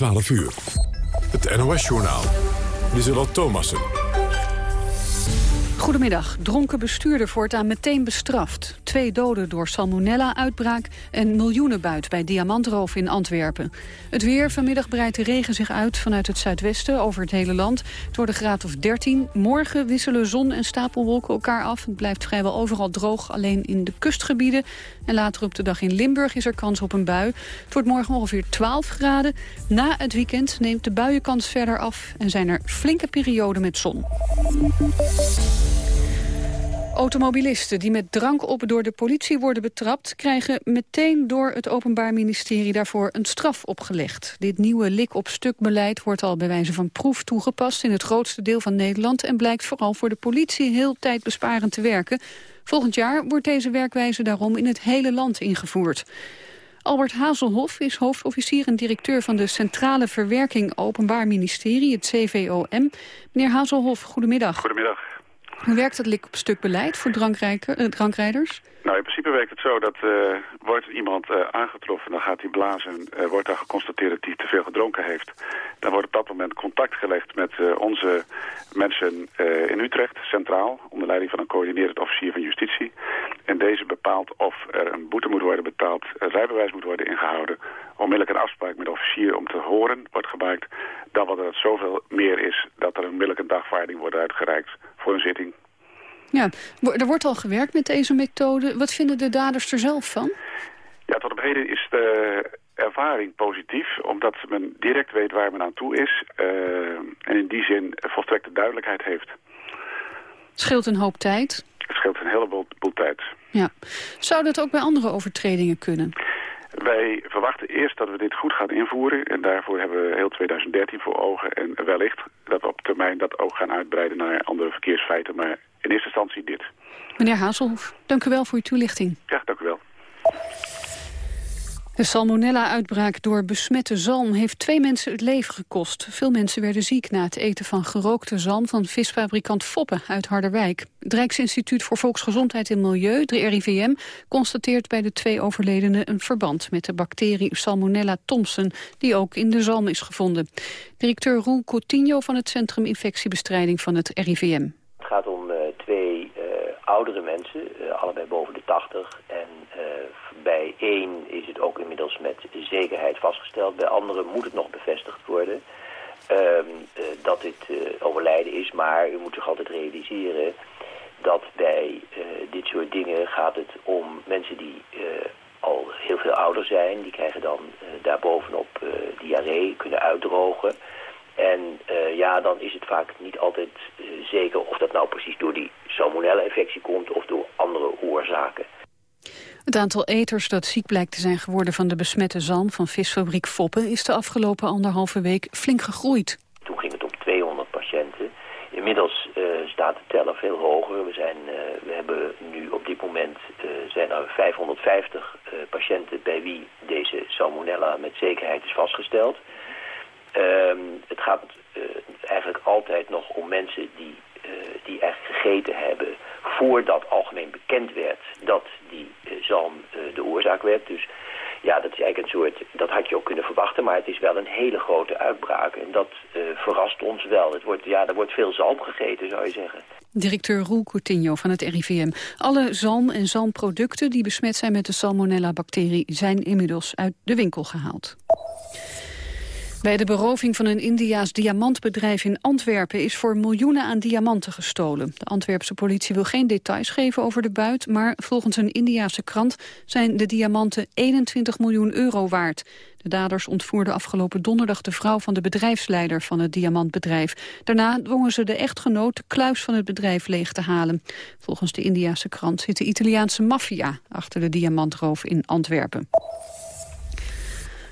12 uur. Het NOS-journaal. Lieselot Thomassen. Goedemiddag. Dronken bestuurder voortaan meteen bestraft. Twee doden door salmonella-uitbraak en miljoenenbuit bij diamantroof in Antwerpen. Het weer. Vanmiddag breidt de regen zich uit vanuit het zuidwesten over het hele land. Het wordt een graad of 13. Morgen wisselen zon en stapelwolken elkaar af. Het blijft vrijwel overal droog, alleen in de kustgebieden. En later op de dag in Limburg is er kans op een bui. Het wordt morgen ongeveer 12 graden. Na het weekend neemt de buienkans verder af en zijn er flinke perioden met zon. Automobilisten die met drank op door de politie worden betrapt... krijgen meteen door het Openbaar Ministerie daarvoor een straf opgelegd. Dit nieuwe lik-op-stuk-beleid wordt al bij wijze van proef toegepast... in het grootste deel van Nederland... en blijkt vooral voor de politie heel tijdbesparend te werken. Volgend jaar wordt deze werkwijze daarom in het hele land ingevoerd. Albert Hazelhoff is hoofdofficier en directeur van de Centrale Verwerking Openbaar Ministerie, het CVOM. Meneer Hazelhoff, goedemiddag. Goedemiddag. Hoe werkt op stuk beleid voor uh, drankrijders? Nou, in principe werkt het zo dat uh, wordt iemand uh, aangetroffen, dan gaat hij blazen, wordt daar geconstateerd dat hij te veel gedronken heeft. Dan wordt op dat moment contact gelegd met onze mensen in Utrecht, centraal, onder leiding van een coördinerend officier van justitie. En deze bepaalt of er een boete moet worden betaald, rijbewijs moet worden ingehouden, onmiddellijk een afspraak met de officier om te horen wordt gemaakt dan wat er zoveel meer is dat er onmiddellijk een dagvaarding wordt uitgereikt voor een zitting. Ja, er wordt al gewerkt met deze methode. Wat vinden de daders er zelf van? Ja, tot op heden is de ervaring positief, omdat men direct weet waar men aan toe is uh, en in die zin volstrekte duidelijkheid heeft. Scheelt een hoop tijd. Het scheelt een heleboel tijd. Ja. Zou dat ook bij andere overtredingen kunnen? Wij verwachten eerst dat we dit goed gaan invoeren. En daarvoor hebben we heel 2013 voor ogen. En wellicht dat we op termijn dat ook gaan uitbreiden naar andere verkeersfeiten. Maar in eerste instantie dit. Meneer Hazelhoff, dank u wel voor uw toelichting. Ja, dank u wel. De salmonella-uitbraak door besmette zalm heeft twee mensen het leven gekost. Veel mensen werden ziek na het eten van gerookte zalm van visfabrikant Foppen uit Harderwijk. Het Rijksinstituut voor Volksgezondheid en Milieu, de RIVM, constateert bij de twee overledenen een verband met de bacterie Salmonella Thompson, die ook in de zalm is gevonden. Directeur Roel Coutinho van het Centrum Infectiebestrijding van het RIVM. Het gaat om oudere mensen, uh, allebei boven de 80 en bij één is het ook inmiddels met zekerheid vastgesteld. Bij anderen moet het nog bevestigd worden um, uh, dat dit overlijden is. Maar u moet zich altijd realiseren dat bij dit soort dingen gaat het om mensen die al heel veel ouder zijn. Die krijgen dan daarbovenop diarree, kunnen uitdrogen. En ja, dan is het vaak niet altijd zeker of dat nou precies door die salmonella-infectie komt of door andere oorzaken. Het aantal eters dat ziek blijkt te zijn geworden van de besmette zalm van visfabriek Foppen is de afgelopen anderhalve week flink gegroeid. Toen ging het om 200 patiënten. Inmiddels uh, staat de teller veel hoger. We, zijn, we hebben nu op dit moment zijn er 550 patiënten bij wie deze salmonella met zekerheid is vastgesteld. Ehm, het gaat eigenlijk altijd nog om mensen die, die eigenlijk gegeten hebben voordat algemeen bekend werd dat die uh, zalm uh, de oorzaak werd. Dus ja, dat is eigenlijk een soort, dat had je ook kunnen verwachten, maar het is wel een hele grote uitbraak. En dat uh, verrast ons wel. Het wordt, ja, er wordt veel zalm gegeten, zou je zeggen. Directeur Roel Coutinho van het RIVM. Alle zalm- en zalmproducten die besmet zijn met de salmonella-bacterie... zijn inmiddels uit de winkel gehaald. Bij de beroving van een Indiaas diamantbedrijf in Antwerpen is voor miljoenen aan diamanten gestolen. De Antwerpse politie wil geen details geven over de buit, maar volgens een Indiaanse krant zijn de diamanten 21 miljoen euro waard. De daders ontvoerden afgelopen donderdag de vrouw van de bedrijfsleider van het diamantbedrijf. Daarna dwongen ze de echtgenoot de kluis van het bedrijf leeg te halen. Volgens de Indiaanse krant zit de Italiaanse maffia achter de diamantroof in Antwerpen.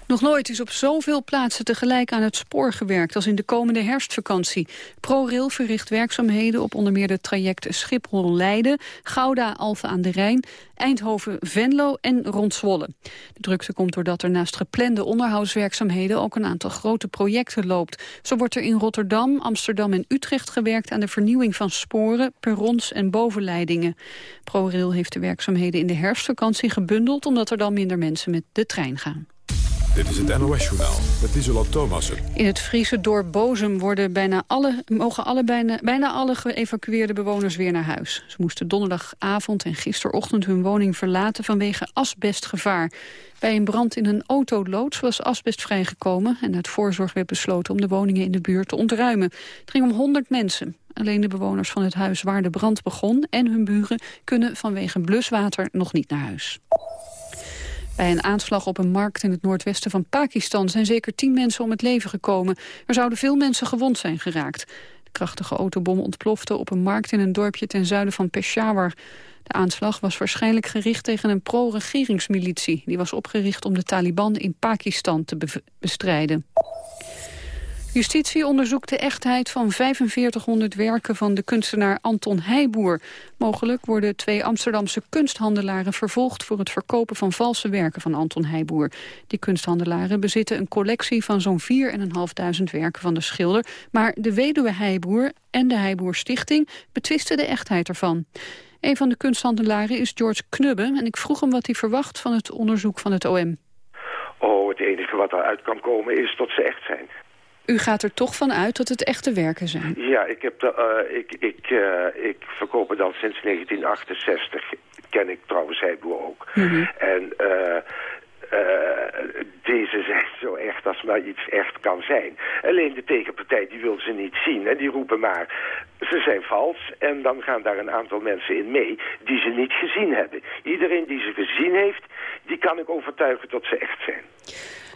Nog nooit is op zoveel plaatsen tegelijk aan het spoor gewerkt als in de komende herfstvakantie. ProRail verricht werkzaamheden op onder meer de trajecten Schiphol-Leiden, Gouda-Alphen aan de Rijn, Eindhoven-Venlo en rond Zwolle. De drukte komt doordat er naast geplande onderhoudswerkzaamheden ook een aantal grote projecten loopt. Zo wordt er in Rotterdam, Amsterdam en Utrecht gewerkt aan de vernieuwing van sporen, perrons en bovenleidingen. ProRail heeft de werkzaamheden in de herfstvakantie gebundeld omdat er dan minder mensen met de trein gaan. Dit is het NOS-journaal met Isola Thomassen. In het Friese dorp Bozem worden bijna alle, mogen alle, bijna, bijna alle geëvacueerde bewoners weer naar huis. Ze moesten donderdagavond en gisterochtend hun woning verlaten vanwege asbestgevaar. Bij een brand in een autoloods was asbest vrijgekomen... en uit voorzorg werd besloten om de woningen in de buurt te ontruimen. Het ging om 100 mensen. Alleen de bewoners van het huis waar de brand begon en hun buren... kunnen vanwege bluswater nog niet naar huis. Bij een aanslag op een markt in het noordwesten van Pakistan zijn zeker tien mensen om het leven gekomen. Er zouden veel mensen gewond zijn geraakt. De krachtige autobom ontplofte op een markt in een dorpje ten zuiden van Peshawar. De aanslag was waarschijnlijk gericht tegen een pro-regeringsmilitie. Die was opgericht om de Taliban in Pakistan te bestrijden. Justitie onderzoekt de echtheid van 4500 werken van de kunstenaar Anton Heijboer. Mogelijk worden twee Amsterdamse kunsthandelaren vervolgd voor het verkopen van valse werken van Anton Heijboer. Die kunsthandelaren bezitten een collectie van zo'n 4.500 werken van de schilder. Maar de weduwe Heijboer en de Heijboer Stichting betwisten de echtheid ervan. Een van de kunsthandelaren is George Knubbe en ik vroeg hem wat hij verwacht van het onderzoek van het OM. Oh, het enige wat eruit kan komen is dat ze echt zijn. U gaat er toch van uit dat het echte werken zijn? Ja, ik, heb de, uh, ik, ik, uh, ik verkoop het al sinds 1968. Ken ik trouwens Heiboer ook. Mm -hmm. En uh, deze zijn zo echt als maar iets echt kan zijn. Alleen de tegenpartij die wil ze niet zien. En die roepen maar, ze zijn vals. En dan gaan daar een aantal mensen in mee die ze niet gezien hebben. Iedereen die ze gezien heeft, die kan ik overtuigen dat ze echt zijn.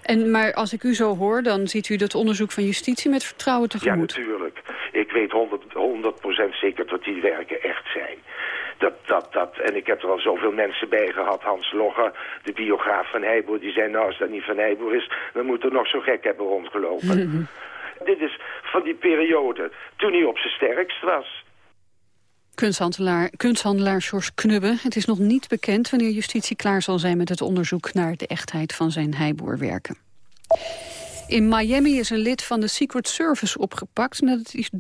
En, maar als ik u zo hoor, dan ziet u dat onderzoek van justitie met vertrouwen tegemoet. Ja, natuurlijk. Ik weet 100%, 100 zeker dat die werken echt zijn. Dat, dat, dat, en ik heb er al zoveel mensen bij gehad. Hans Logger, de biograaf van Heijboer, die zei... nou, als dat niet van Heijboer is, dan moet er nog zo gek hebben rondgelopen. Dit is van die periode toen hij op zijn sterkst was. Kunsthandelaar, kunsthandelaar Sjors Knubbe. Het is nog niet bekend wanneer justitie klaar zal zijn met het onderzoek naar de echtheid van zijn heiboerwerken. In Miami is een lid van de Secret Service opgepakt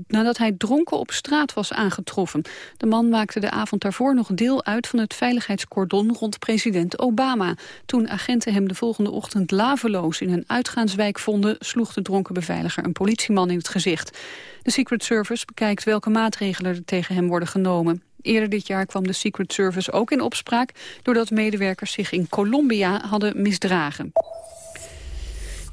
nadat hij dronken op straat was aangetroffen. De man maakte de avond daarvoor nog deel uit van het veiligheidscordon rond president Obama. Toen agenten hem de volgende ochtend laveloos in een uitgaanswijk vonden, sloeg de dronken beveiliger een politieman in het gezicht. De Secret Service bekijkt welke maatregelen er tegen hem worden genomen. Eerder dit jaar kwam de Secret Service ook in opspraak... doordat medewerkers zich in Colombia hadden misdragen.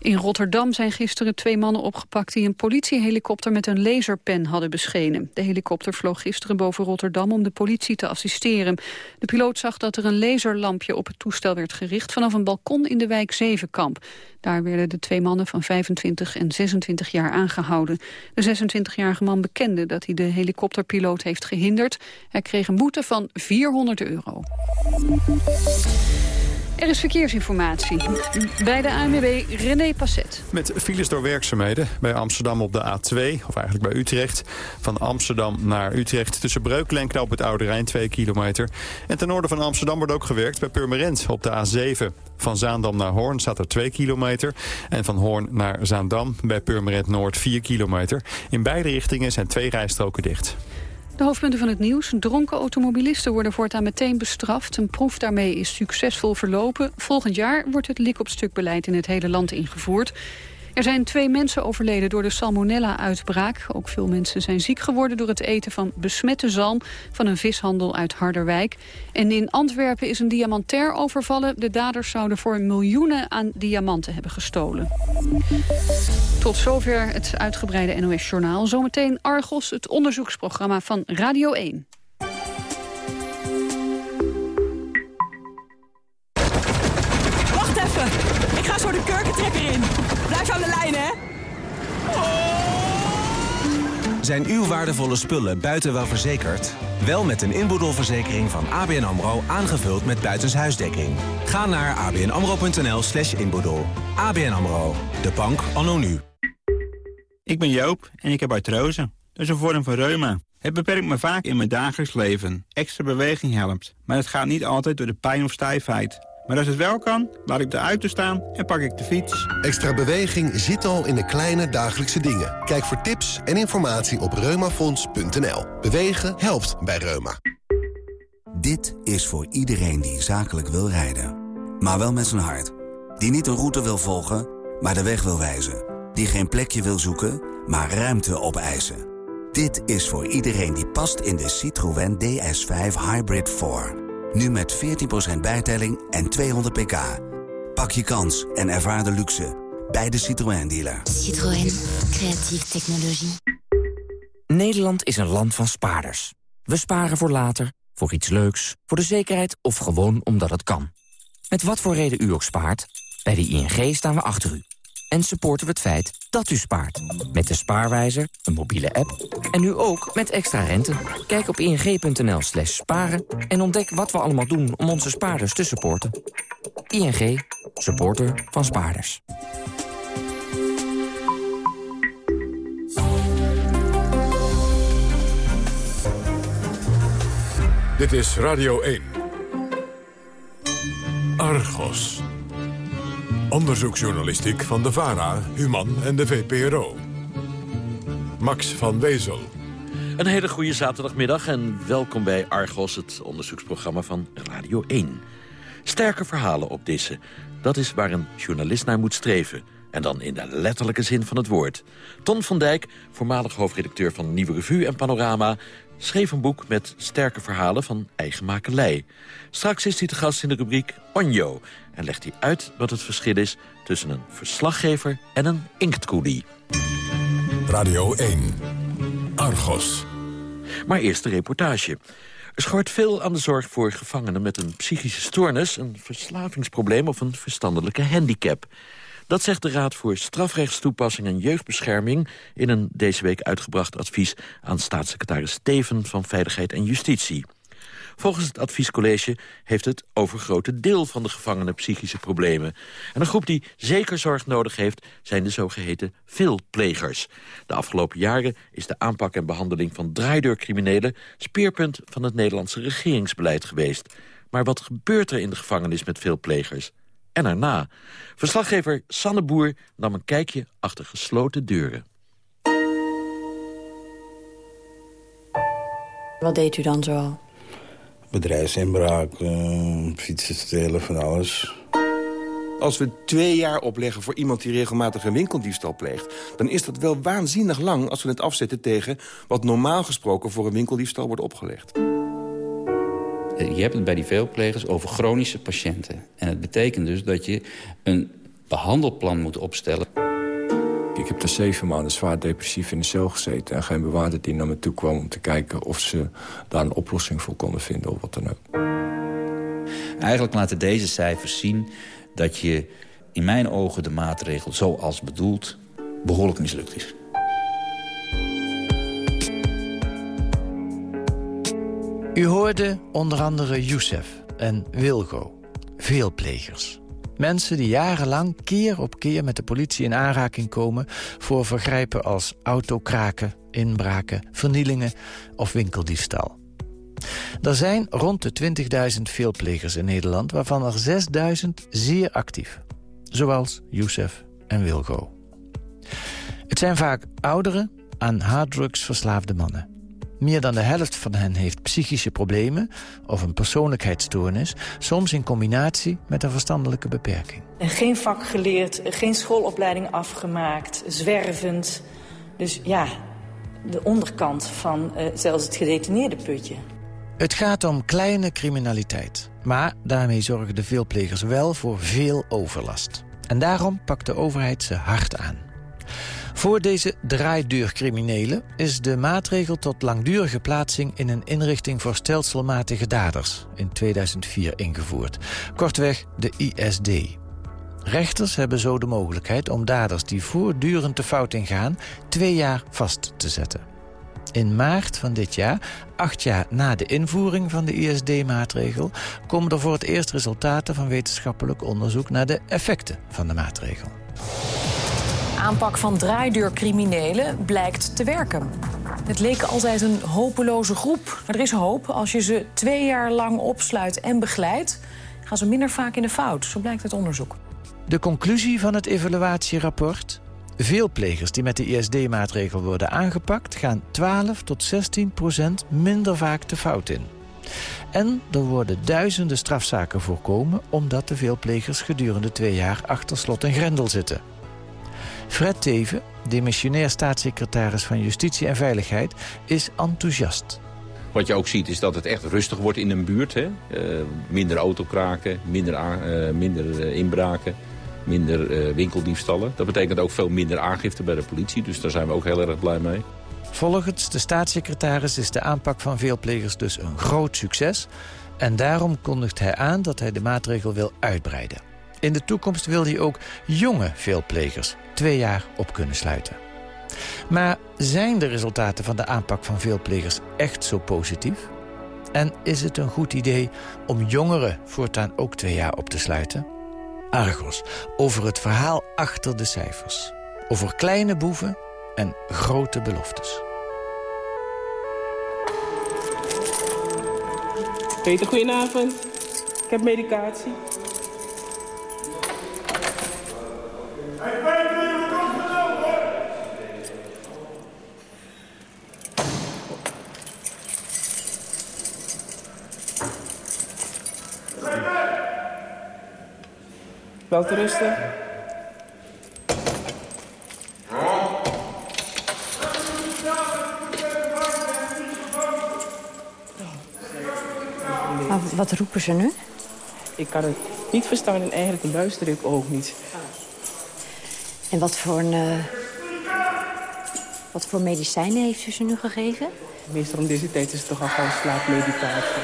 In Rotterdam zijn gisteren twee mannen opgepakt die een politiehelikopter met een laserpen hadden beschenen. De helikopter vloog gisteren boven Rotterdam om de politie te assisteren. De piloot zag dat er een laserlampje op het toestel werd gericht vanaf een balkon in de wijk Zevenkamp. Daar werden de twee mannen van 25 en 26 jaar aangehouden. De 26-jarige man bekende dat hij de helikopterpiloot heeft gehinderd. Hij kreeg een boete van 400 euro. Er is verkeersinformatie. Bij de ANWB René Passet. Met files door werkzaamheden bij Amsterdam op de A2, of eigenlijk bij Utrecht. Van Amsterdam naar Utrecht tussen Breukelen en Knoop het Oude Rijn 2 kilometer. En ten noorden van Amsterdam wordt ook gewerkt bij Purmerend op de A7. Van Zaandam naar Hoorn staat er 2 kilometer. En van Hoorn naar Zaandam bij Purmerend Noord 4 kilometer. In beide richtingen zijn twee rijstroken dicht. De hoofdpunten van het nieuws. Dronken automobilisten worden voortaan meteen bestraft. Een proef daarmee is succesvol verlopen. Volgend jaar wordt het lik-op-stuk-beleid in het hele land ingevoerd. Er zijn twee mensen overleden door de salmonella-uitbraak. Ook veel mensen zijn ziek geworden door het eten van besmette zalm... van een vishandel uit Harderwijk. En in Antwerpen is een diamantair overvallen. De daders zouden voor miljoenen aan diamanten hebben gestolen. Tot zover het uitgebreide NOS-journaal. Zometeen Argos, het onderzoeksprogramma van Radio 1. De kurkentrekker in. Blijf aan de lijn, hè? Zijn uw waardevolle spullen buiten wel verzekerd? Wel met een inboedelverzekering van ABN AMRO aangevuld met buitenshuisdekking. Ga naar abnamro.nl slash inboedel. ABN AMRO, de bank anno nu. Ik ben Joop en ik heb artrose. Dat is een vorm van reuma. Het beperkt me vaak in mijn dagelijks leven. Extra beweging helpt. Maar het gaat niet altijd door de pijn of stijfheid. Maar als het wel kan, laat ik de auto staan en pak ik de fiets. Extra beweging zit al in de kleine dagelijkse dingen. Kijk voor tips en informatie op reumafonds.nl. Bewegen helpt bij Reuma. Dit is voor iedereen die zakelijk wil rijden. Maar wel met zijn hart. Die niet een route wil volgen, maar de weg wil wijzen. Die geen plekje wil zoeken, maar ruimte opeisen. Dit is voor iedereen die past in de Citroën DS5 Hybrid 4. Nu met 14% bijtelling en 200 pk. Pak je kans en ervaar de luxe bij de Citroën dealer. Citroën, creatieve technologie. Nederland is een land van spaarders. We sparen voor later, voor iets leuks, voor de zekerheid of gewoon omdat het kan. Met wat voor reden u ook spaart, bij de ING staan we achter u. En supporten we het feit dat u spaart. Met de spaarwijzer, een mobiele app en nu ook met extra rente. Kijk op ing.nl slash sparen en ontdek wat we allemaal doen om onze spaarders te supporten. ING, supporter van spaarders. Dit is Radio 1. Argos. Onderzoeksjournalistiek van de VARA, Human en de VPRO. Max van Wezel. Een hele goede zaterdagmiddag en welkom bij Argos, het onderzoeksprogramma van Radio 1. Sterke verhalen op dissen, dat is waar een journalist naar moet streven. En dan in de letterlijke zin van het woord. Ton van Dijk, voormalig hoofdredacteur van Nieuwe Revue en Panorama... schreef een boek met sterke verhalen van eigen makelij. Straks is hij te gast in de rubriek Onjo... en legt hij uit wat het verschil is tussen een verslaggever en een inktkoelie. Radio 1. Argos. Maar eerst de reportage. Er schort veel aan de zorg voor gevangenen met een psychische stoornis... een verslavingsprobleem of een verstandelijke handicap... Dat zegt de Raad voor Strafrechtstoepassing en Jeugdbescherming... in een deze week uitgebracht advies aan staatssecretaris Steven van Veiligheid en Justitie. Volgens het adviescollege heeft het overgrote deel van de gevangenen psychische problemen. En een groep die zeker zorg nodig heeft zijn de zogeheten veelplegers. De afgelopen jaren is de aanpak en behandeling van draaideurcriminelen... speerpunt van het Nederlandse regeringsbeleid geweest. Maar wat gebeurt er in de gevangenis met veelplegers? En erna. Verslaggever Sanne Boer nam een kijkje achter gesloten deuren. Wat deed u dan zoal? Bedrijfsinbraak, uh, fietsen stelen, van alles. Als we twee jaar opleggen voor iemand die regelmatig een winkeldiefstal pleegt... dan is dat wel waanzinnig lang als we het afzetten tegen... wat normaal gesproken voor een winkeldiefstal wordt opgelegd. Je hebt het bij die veelplegers over chronische patiënten. En het betekent dus dat je een behandelplan moet opstellen. Ik heb er zeven maanden zwaar depressief in de cel gezeten... en geen bewaarder die naar me toe kwam om te kijken... of ze daar een oplossing voor konden vinden of wat dan ook. Eigenlijk laten deze cijfers zien dat je in mijn ogen de maatregel zoals bedoeld behoorlijk mislukt is. U hoorde onder andere Youssef en Wilgo, veelplegers. Mensen die jarenlang keer op keer met de politie in aanraking komen... voor vergrijpen als autokraken, inbraken, vernielingen of winkeldiefstal. Er zijn rond de 20.000 veelplegers in Nederland... waarvan er 6.000 zeer actief. Zoals Youssef en Wilgo. Het zijn vaak oudere, aan harddrugs verslaafde mannen. Meer dan de helft van hen heeft psychische problemen of een persoonlijkheidsstoornis, soms in combinatie met een verstandelijke beperking. Geen vak geleerd, geen schoolopleiding afgemaakt, zwervend. Dus ja, de onderkant van uh, zelfs het gedetineerde putje. Het gaat om kleine criminaliteit. Maar daarmee zorgen de veelplegers wel voor veel overlast. En daarom pakt de overheid ze hard aan. Voor deze draaideurcriminelen is de maatregel tot langdurige plaatsing in een inrichting voor stelselmatige daders in 2004 ingevoerd. Kortweg de ISD. Rechters hebben zo de mogelijkheid om daders die voortdurend de fout ingaan twee jaar vast te zetten. In maart van dit jaar, acht jaar na de invoering van de ISD-maatregel... komen er voor het eerst resultaten van wetenschappelijk onderzoek... naar de effecten van de maatregel aanpak van draaideurcriminelen blijkt te werken. Het leek altijd een hopeloze groep. Maar er is hoop. Als je ze twee jaar lang opsluit en begeleidt... gaan ze minder vaak in de fout. Zo blijkt het onderzoek. De conclusie van het evaluatierapport... Veel plegers die met de ISD-maatregel worden aangepakt... gaan 12 tot 16 procent minder vaak de fout in. En er worden duizenden strafzaken voorkomen... omdat de veelplegers gedurende twee jaar achter slot en grendel zitten. Fred Teven, demissionair staatssecretaris van Justitie en Veiligheid... is enthousiast. Wat je ook ziet is dat het echt rustig wordt in een buurt. Hè? Uh, minder autokraken, minder, uh, minder uh, inbraken, minder winkeldiefstallen. Dat betekent ook veel minder aangifte bij de politie. Dus daar zijn we ook heel erg blij mee. Volgens de staatssecretaris is de aanpak van veelplegers dus een groot succes. En daarom kondigt hij aan dat hij de maatregel wil uitbreiden. In de toekomst wil hij ook jonge veelplegers twee jaar op kunnen sluiten. Maar zijn de resultaten van de aanpak van veelplegers echt zo positief? En is het een goed idee om jongeren voortaan ook twee jaar op te sluiten? Argos, over het verhaal achter de cijfers. Over kleine boeven en grote beloftes. Peter, goedenavond. Ik heb medicatie. Wel te rusten. Maar wat roepen ze nu? Ik kan het niet verstaan en eigenlijk luister ik ook niet. En wat voor, een, uh, wat voor medicijnen heeft u ze nu gegeven? Meestal om deze tijd is het toch al gewoon slaapmedicatie.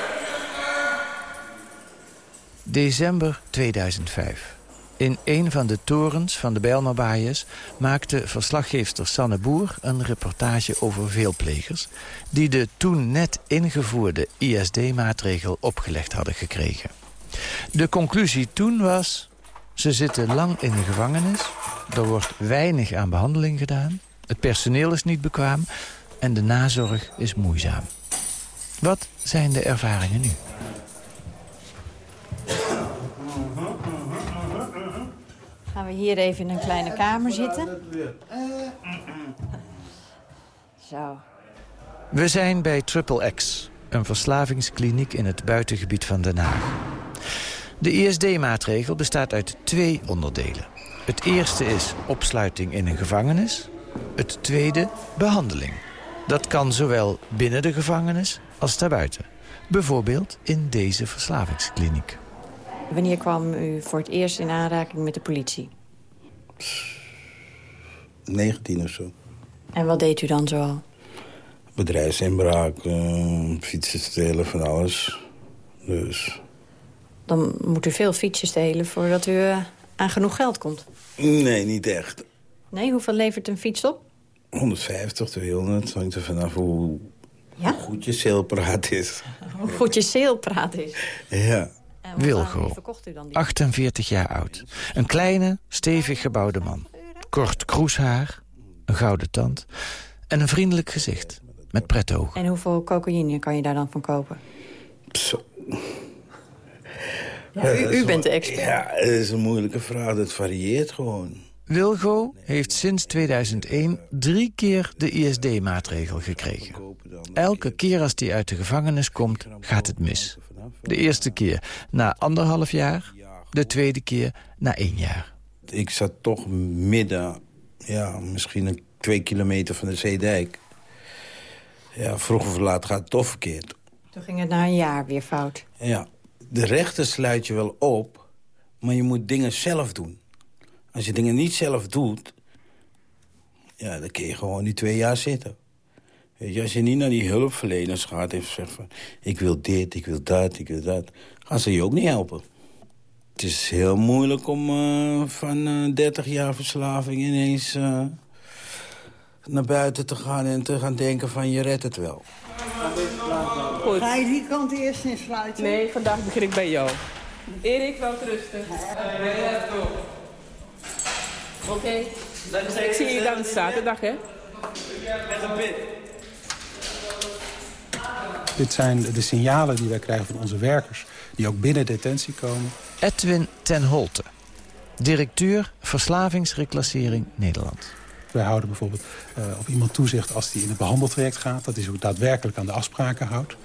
December 2005. In een van de torens van de Bijlmerbaaiers maakte verslaggeefster Sanne Boer een reportage over veelplegers die de toen net ingevoerde ISD-maatregel opgelegd hadden gekregen. De conclusie toen was, ze zitten lang in de gevangenis, er wordt weinig aan behandeling gedaan, het personeel is niet bekwaam en de nazorg is moeizaam. Wat zijn de ervaringen nu? Gaan we hier even in een kleine kamer zitten. Zo. We zijn bij Triple X, een verslavingskliniek in het buitengebied van Den Haag. De ISD-maatregel bestaat uit twee onderdelen. Het eerste is opsluiting in een gevangenis. Het tweede, behandeling. Dat kan zowel binnen de gevangenis als daarbuiten. Bijvoorbeeld in deze verslavingskliniek. Wanneer kwam u voor het eerst in aanraking met de politie? 19 of zo. En wat deed u dan zoal? Bedrijfsinbraak, uh, fietsen stelen, van alles. Dus... Dan moet u veel fietsen stelen voordat u uh, aan genoeg geld komt. Nee, niet echt. Nee, hoeveel levert een fiets op? 150, 200. Hangt er vanaf hoe, ja? hoe goed je zeelpraat is. Hoe goed je zeelpraat is. Ja. Wilgo, 48 jaar oud. Een kleine, stevig gebouwde man. Kort kroeshaar, een gouden tand en een vriendelijk gezicht met pretogen. En hoeveel cocaïne kan je daar dan van kopen? Zo. Ja, u, u bent de expert. Ja, het is een moeilijke vraag. Het varieert gewoon. Wilgo heeft sinds 2001 drie keer de ISD-maatregel gekregen. Elke keer als hij uit de gevangenis komt, gaat het mis. De eerste keer na anderhalf jaar, de tweede keer na één jaar. Ik zat toch midden, ja, misschien een twee kilometer van de Zeedijk. Ja, vroeg of laat gaat het toch verkeerd. Toen ging het na een jaar weer fout. Ja, de rechter sluit je wel op, maar je moet dingen zelf doen. Als je dingen niet zelf doet, ja, dan kun je gewoon die twee jaar zitten. Weet je, als je niet naar die hulpverleners gaat en zegt van... ik wil dit, ik wil dat, ik wil dat... gaan ze je ook niet helpen. Het is heel moeilijk om uh, van uh, 30 jaar verslaving ineens uh, naar buiten te gaan... en te gaan denken van je redt het wel. Goed. Ga je die kant eerst insluiten? Nee, vandaag begin ik bij jou. Erik, wel rustig. Oké. Okay. Ik zie je dan zaterdag, hè? Met een pit. Dit zijn de signalen die wij krijgen van onze werkers... die ook binnen detentie komen. Edwin ten Holte, directeur Verslavingsreclassering Nederland. Wij houden bijvoorbeeld uh, op iemand toezicht als die in het behandeltraject gaat. Dat is ook daadwerkelijk aan de afspraken houdt.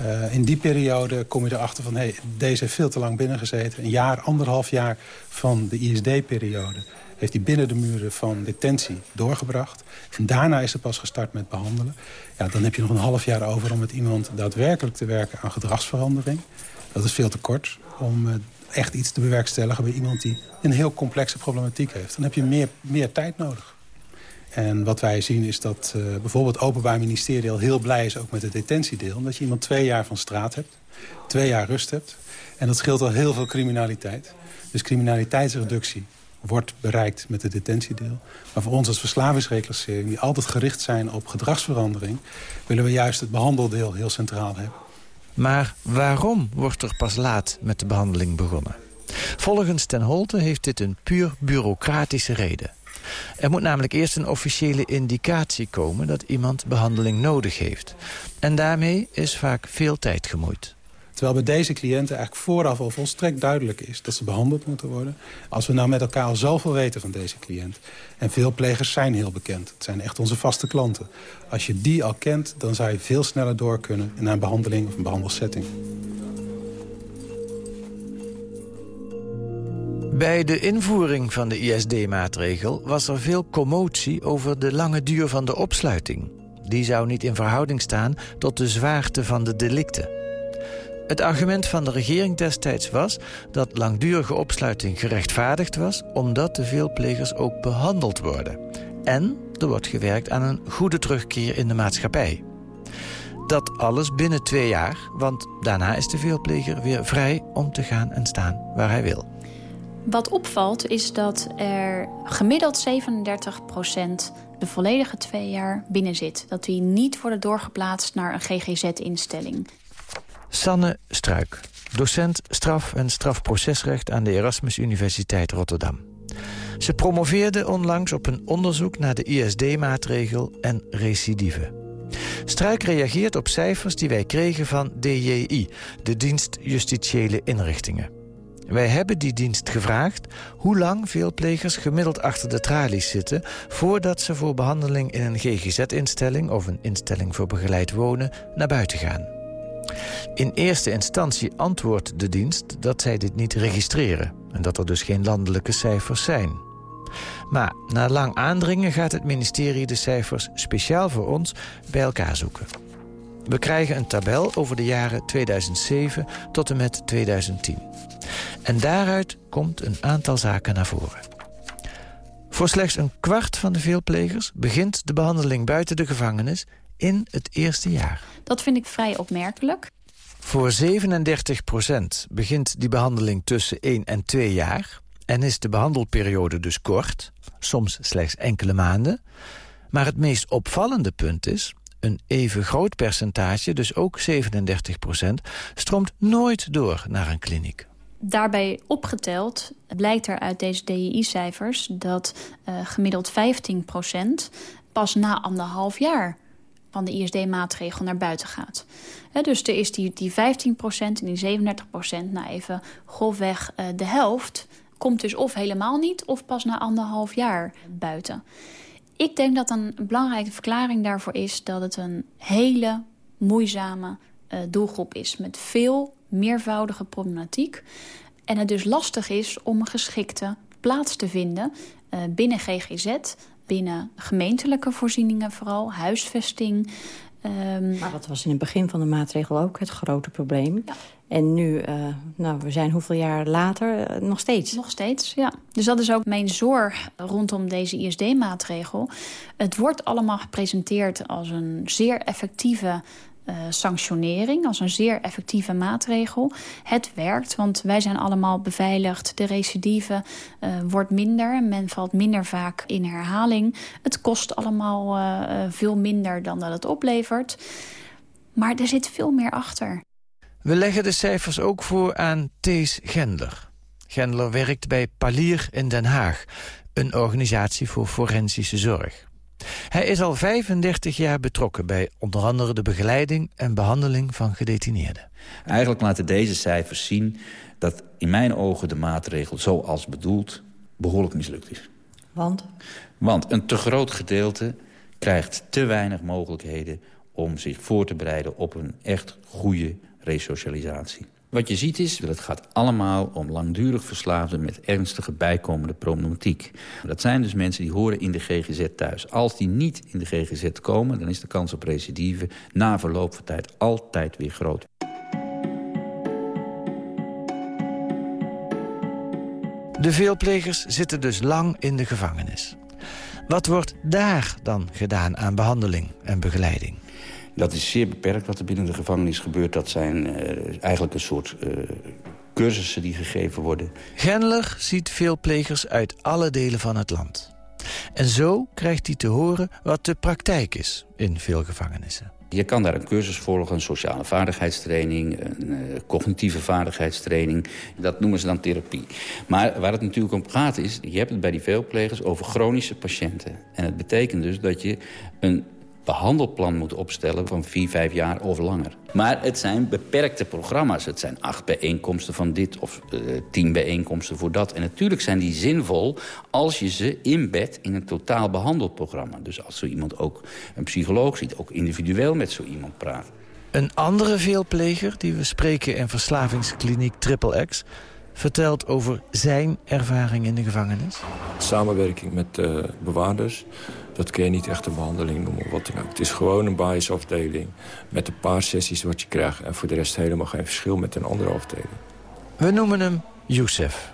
Uh, in die periode kom je erachter van... Hey, deze heeft veel te lang binnengezeten. Een jaar, anderhalf jaar van de ISD-periode... heeft hij binnen de muren van detentie doorgebracht. En daarna is ze pas gestart met behandelen. Ja, dan heb je nog een half jaar over om met iemand daadwerkelijk te werken aan gedragsverandering. Dat is veel te kort om uh, echt iets te bewerkstelligen bij iemand die een heel complexe problematiek heeft. Dan heb je meer, meer tijd nodig. En wat wij zien is dat uh, bijvoorbeeld het Openbaar Ministerie al heel blij is... ook met het detentiedeel, omdat je iemand twee jaar van straat hebt. Twee jaar rust hebt. En dat scheelt al heel veel criminaliteit. Dus criminaliteitsreductie wordt bereikt met het detentiedeel. Maar voor ons als verslavingsreclassering, die altijd gericht zijn op gedragsverandering... willen we juist het behandeldeel heel centraal hebben. Maar waarom wordt er pas laat met de behandeling begonnen? Volgens Ten Holte heeft dit een puur bureaucratische reden. Er moet namelijk eerst een officiële indicatie komen dat iemand behandeling nodig heeft. En daarmee is vaak veel tijd gemoeid. Terwijl bij deze cliënten eigenlijk vooraf al volstrekt duidelijk is... dat ze behandeld moeten worden. Als we nou met elkaar al zoveel weten van deze cliënt... en veel plegers zijn heel bekend. Het zijn echt onze vaste klanten. Als je die al kent, dan zou je veel sneller door kunnen... naar een behandeling of een behandelsetting. Bij de invoering van de ISD-maatregel was er veel commotie over de lange duur van de opsluiting. Die zou niet in verhouding staan tot de zwaarte van de delicten. Het argument van de regering destijds was dat langdurige opsluiting gerechtvaardigd was... omdat de veelplegers ook behandeld worden. En er wordt gewerkt aan een goede terugkeer in de maatschappij. Dat alles binnen twee jaar, want daarna is de veelpleger weer vrij om te gaan en staan waar hij wil. Wat opvalt is dat er gemiddeld 37% de volledige twee jaar binnen zit. Dat die niet worden doorgeplaatst naar een GGZ-instelling. Sanne Struik, docent straf- en strafprocesrecht... aan de Erasmus Universiteit Rotterdam. Ze promoveerde onlangs op een onderzoek naar de ISD-maatregel en recidive. Struik reageert op cijfers die wij kregen van DJI... de Dienst Justitiële Inrichtingen. Wij hebben die dienst gevraagd hoe lang veel plegers gemiddeld achter de tralies zitten... voordat ze voor behandeling in een GGZ-instelling of een instelling voor begeleid wonen naar buiten gaan. In eerste instantie antwoordt de dienst dat zij dit niet registreren... en dat er dus geen landelijke cijfers zijn. Maar na lang aandringen gaat het ministerie de cijfers speciaal voor ons bij elkaar zoeken. We krijgen een tabel over de jaren 2007 tot en met 2010. En daaruit komt een aantal zaken naar voren. Voor slechts een kwart van de veelplegers begint de behandeling buiten de gevangenis in het eerste jaar. Dat vind ik vrij opmerkelijk. Voor 37% begint die behandeling tussen 1 en 2 jaar... en is de behandelperiode dus kort, soms slechts enkele maanden. Maar het meest opvallende punt is... een even groot percentage, dus ook 37% stroomt nooit door naar een kliniek. Daarbij opgeteld blijkt er uit deze DII-cijfers... dat uh, gemiddeld 15% pas na anderhalf jaar van de ISD-maatregel naar buiten gaat. dus er is die, die 15% en die 37% nou even grofweg uh, de helft... komt dus of helemaal niet of pas na anderhalf jaar buiten. Ik denk dat een belangrijke verklaring daarvoor is... dat het een hele moeizame uh, doelgroep is met veel meervoudige problematiek. En het dus lastig is om een geschikte plaats te vinden uh, binnen GGZ binnen gemeentelijke voorzieningen vooral, huisvesting. Um... Maar dat was in het begin van de maatregel ook het grote probleem. Ja. En nu, uh, nou, we zijn hoeveel jaar later, uh, nog steeds? Nog steeds, ja. Dus dat is ook mijn zorg rondom deze ISD-maatregel. Het wordt allemaal gepresenteerd als een zeer effectieve uh, sanctionering als een zeer effectieve maatregel. Het werkt, want wij zijn allemaal beveiligd. De recidive wordt minder. Men valt minder vaak in herhaling. Het kost allemaal veel minder dan dat het oplevert. Maar er zit veel meer achter. We leggen de cijfers ook voor aan Thees Gendler. Gendler werkt bij Palier in Den Haag, een organisatie voor forensische zorg. Hij is al 35 jaar betrokken bij onder andere de begeleiding en behandeling van gedetineerden. Eigenlijk laten deze cijfers zien dat in mijn ogen de maatregel zoals bedoeld behoorlijk mislukt is. Want? Want een te groot gedeelte krijgt te weinig mogelijkheden... om zich voor te bereiden op een echt goede resocialisatie. Wat je ziet is, dat het gaat allemaal om langdurig verslaafden... met ernstige bijkomende problematiek. Dat zijn dus mensen die horen in de GGZ thuis. Als die niet in de GGZ komen, dan is de kans op recidive... na verloop van tijd altijd weer groot. De veelplegers zitten dus lang in de gevangenis. Wat wordt daar dan gedaan aan behandeling en begeleiding? Dat is zeer beperkt wat er binnen de gevangenis gebeurt. Dat zijn uh, eigenlijk een soort uh, cursussen die gegeven worden. Genler ziet veel plegers uit alle delen van het land. En zo krijgt hij te horen wat de praktijk is in veel gevangenissen. Je kan daar een cursus volgen, een sociale vaardigheidstraining... een uh, cognitieve vaardigheidstraining. Dat noemen ze dan therapie. Maar waar het natuurlijk om gaat is... je hebt het bij die veelplegers over chronische patiënten. En het betekent dus dat je een behandelplan moet opstellen van vier, vijf jaar of langer. Maar het zijn beperkte programma's. Het zijn acht bijeenkomsten van dit of uh, tien bijeenkomsten voor dat. En natuurlijk zijn die zinvol als je ze inbedt in een totaal behandelprogramma. Dus als zo iemand ook een psycholoog ziet, ook individueel met zo iemand praat. Een andere veelpleger die we spreken in verslavingskliniek Triple X vertelt over zijn ervaring in de gevangenis. Samenwerking met uh, bewaarders dat kun je niet echt een behandeling noemen. Wat dan ook. Het is gewoon een biasafdeling met een paar sessies wat je krijgt... en voor de rest helemaal geen verschil met een andere afdeling. We noemen hem Youssef.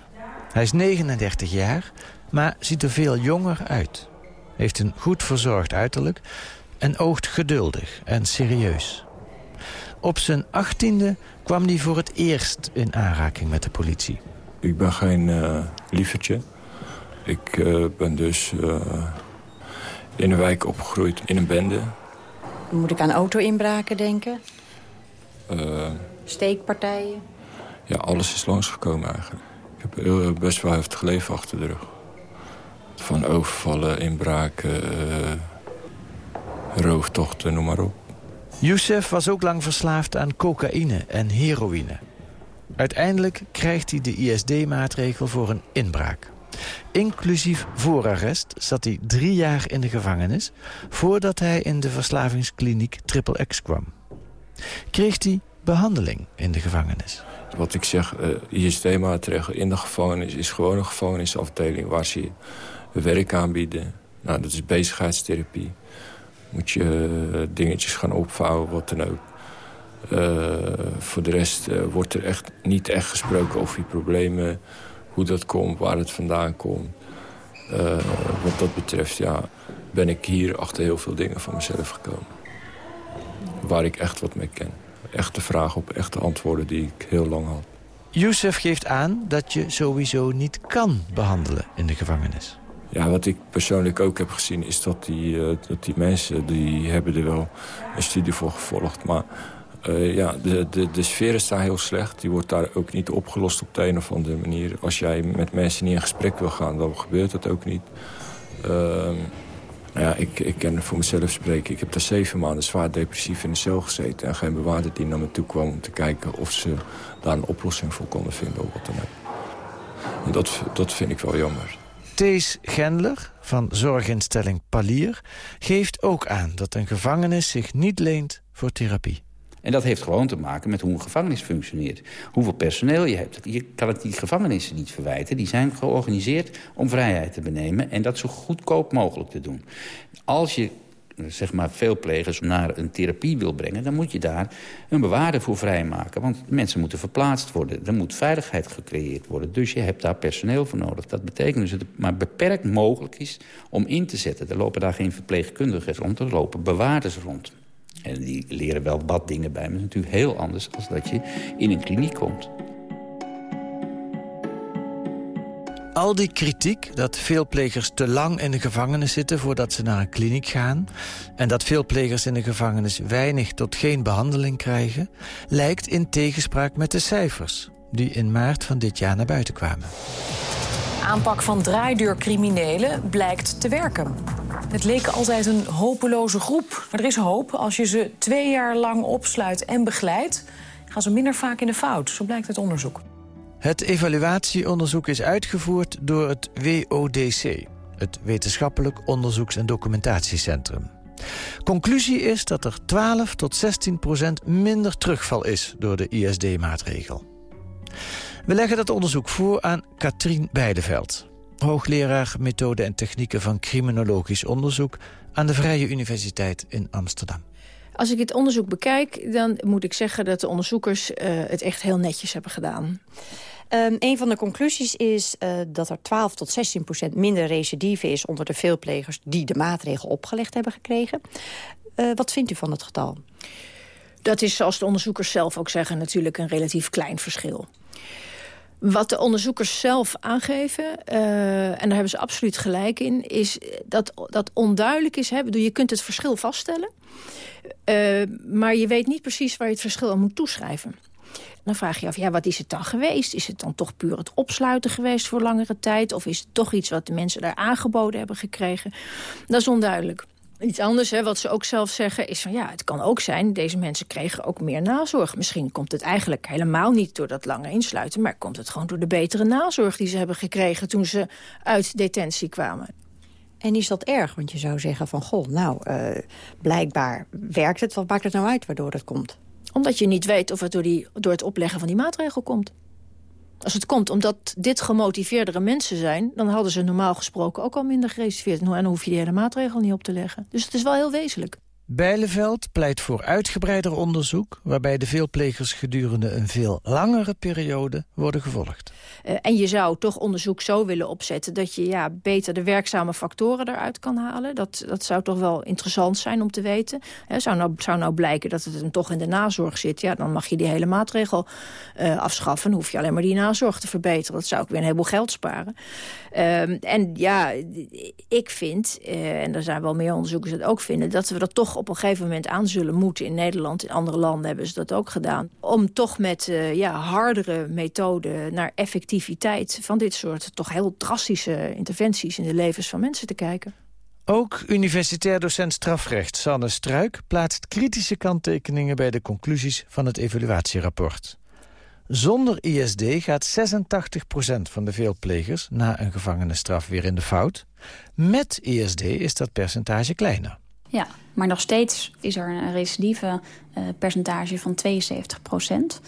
Hij is 39 jaar, maar ziet er veel jonger uit. Heeft een goed verzorgd uiterlijk en oogt geduldig en serieus. Op zijn achttiende kwam hij voor het eerst in aanraking met de politie. Ik ben geen uh, lievertje. Ik uh, ben dus... Uh, in een wijk opgegroeid in een bende. Moet ik aan auto-inbraken denken? Uh, Steekpartijen? Ja, alles is langsgekomen eigenlijk. Ik heb heel, best wel heftig leven achter de rug. Van overvallen, inbraken, uh, rooftochten, noem maar op. Youssef was ook lang verslaafd aan cocaïne en heroïne. Uiteindelijk krijgt hij de ISD-maatregel voor een inbraak. Inclusief voorarrest zat hij drie jaar in de gevangenis... voordat hij in de verslavingskliniek Triple X kwam. Kreeg hij behandeling in de gevangenis. Wat ik zeg, uh, ISD-maatregel in de gevangenis... is gewoon een gevangenisafdeling waar ze werk aanbieden. Nou, dat is bezigheidstherapie. Moet je uh, dingetjes gaan opvouwen, wat dan ook. Uh, voor de rest wordt er echt niet echt gesproken over je problemen hoe dat komt, waar het vandaan komt. Wat dat betreft, ja, ben ik hier achter heel veel dingen van mezelf gekomen. Waar ik echt wat mee ken. Echte vragen op, echte antwoorden die ik heel lang had. Youssef geeft aan dat je sowieso niet kan behandelen in de gevangenis. Ja, wat ik persoonlijk ook heb gezien is dat die, uh, dat die mensen... die hebben er wel een studie voor gevolgd, maar uh, ja, de, de, de sfeer is daar heel slecht. Die wordt daar ook niet opgelost op de een of andere manier. Als jij met mensen niet in gesprek wil gaan, dan gebeurt dat ook niet. Uh, nou ja, ik, ik kan voor mezelf spreken. Ik heb daar zeven maanden zwaar depressief in de cel gezeten. En geen bewaarder die naar me toe kwam om te kijken of ze daar een oplossing voor konden vinden. Of wat dan ook. En dat, dat vind ik wel jammer. Thees Gendler van zorginstelling Palier geeft ook aan dat een gevangenis zich niet leent voor therapie. En dat heeft gewoon te maken met hoe een gevangenis functioneert. Hoeveel personeel je hebt. Je kan het die gevangenissen niet verwijten. Die zijn georganiseerd om vrijheid te benemen... en dat zo goedkoop mogelijk te doen. Als je zeg maar, veel plegers naar een therapie wil brengen... dan moet je daar een bewaarder voor vrijmaken. Want mensen moeten verplaatst worden. Er moet veiligheid gecreëerd worden. Dus je hebt daar personeel voor nodig. Dat betekent dus dat het maar beperkt mogelijk is om in te zetten. Er lopen daar geen verpleegkundigen rond, er lopen bewaarders rond. En die leren wel wat dingen bij, maar het is natuurlijk heel anders... als dat je in een kliniek komt. Al die kritiek dat veel plegers te lang in de gevangenis zitten... voordat ze naar een kliniek gaan... en dat veel plegers in de gevangenis weinig tot geen behandeling krijgen... lijkt in tegenspraak met de cijfers... die in maart van dit jaar naar buiten kwamen. Aanpak van draaideurcriminelen blijkt te werken. Het leek altijd een hopeloze groep. Maar er is hoop. Als je ze twee jaar lang opsluit en begeleidt... gaan ze minder vaak in de fout. Zo blijkt het onderzoek. Het evaluatieonderzoek is uitgevoerd door het WODC... het Wetenschappelijk Onderzoeks- en Documentatiecentrum. Conclusie is dat er 12 tot 16 procent minder terugval is door de ISD-maatregel. We leggen dat onderzoek voor aan Katrien Beideveld. Hoogleraar Methode en Technieken van Criminologisch Onderzoek... aan de Vrije Universiteit in Amsterdam. Als ik het onderzoek bekijk, dan moet ik zeggen dat de onderzoekers uh, het echt heel netjes hebben gedaan. Um, een van de conclusies is uh, dat er 12 tot 16 procent minder recidive is... onder de veelplegers die de maatregel opgelegd hebben gekregen. Uh, wat vindt u van het getal? Dat is, zoals de onderzoekers zelf ook zeggen, natuurlijk een relatief klein verschil. Wat de onderzoekers zelf aangeven, uh, en daar hebben ze absoluut gelijk in... is dat dat onduidelijk is. Hè? Je kunt het verschil vaststellen, uh, maar je weet niet precies waar je het verschil aan moet toeschrijven. Dan vraag je af, ja, wat is het dan geweest? Is het dan toch puur het opsluiten geweest voor langere tijd? Of is het toch iets wat de mensen daar aangeboden hebben gekregen? Dat is onduidelijk. Iets anders, hè, wat ze ook zelf zeggen, is van ja, het kan ook zijn... deze mensen kregen ook meer nazorg. Misschien komt het eigenlijk helemaal niet door dat lange insluiten... maar komt het gewoon door de betere nazorg die ze hebben gekregen... toen ze uit detentie kwamen. En is dat erg? Want je zou zeggen van, goh, nou, uh, blijkbaar werkt het. Wat maakt het nou uit waardoor dat komt? Omdat je niet weet of het door, die, door het opleggen van die maatregel komt. Als het komt omdat dit gemotiveerdere mensen zijn... dan hadden ze normaal gesproken ook al minder gereserveerd. En dan hoef je die hele maatregel niet op te leggen. Dus het is wel heel wezenlijk. Bijleveld pleit voor uitgebreider onderzoek... waarbij de veelplegers gedurende een veel langere periode worden gevolgd. Uh, en je zou toch onderzoek zo willen opzetten... dat je ja, beter de werkzame factoren eruit kan halen. Dat, dat zou toch wel interessant zijn om te weten. He, zou, nou, zou nou blijken dat het hem toch in de nazorg zit... ja, dan mag je die hele maatregel uh, afschaffen. Dan hoef je alleen maar die nazorg te verbeteren. Dat zou ook weer een heleboel geld sparen. Uh, en ja, ik vind, en er zijn wel meer onderzoekers dat ook vinden... dat we dat toch op een gegeven moment aan zullen moeten in Nederland. In andere landen hebben ze dat ook gedaan. Om toch met uh, ja, hardere methoden naar effectiviteit... van dit soort toch heel drastische interventies in de levens van mensen te kijken. Ook universitair docent strafrecht Sanne Struik plaatst kritische kanttekeningen bij de conclusies van het evaluatierapport. Zonder ISD gaat 86% van de veelplegers na een gevangenisstraf weer in de fout. Met ISD is dat percentage kleiner. Ja, maar nog steeds is er een recidieve uh, percentage van 72 procent.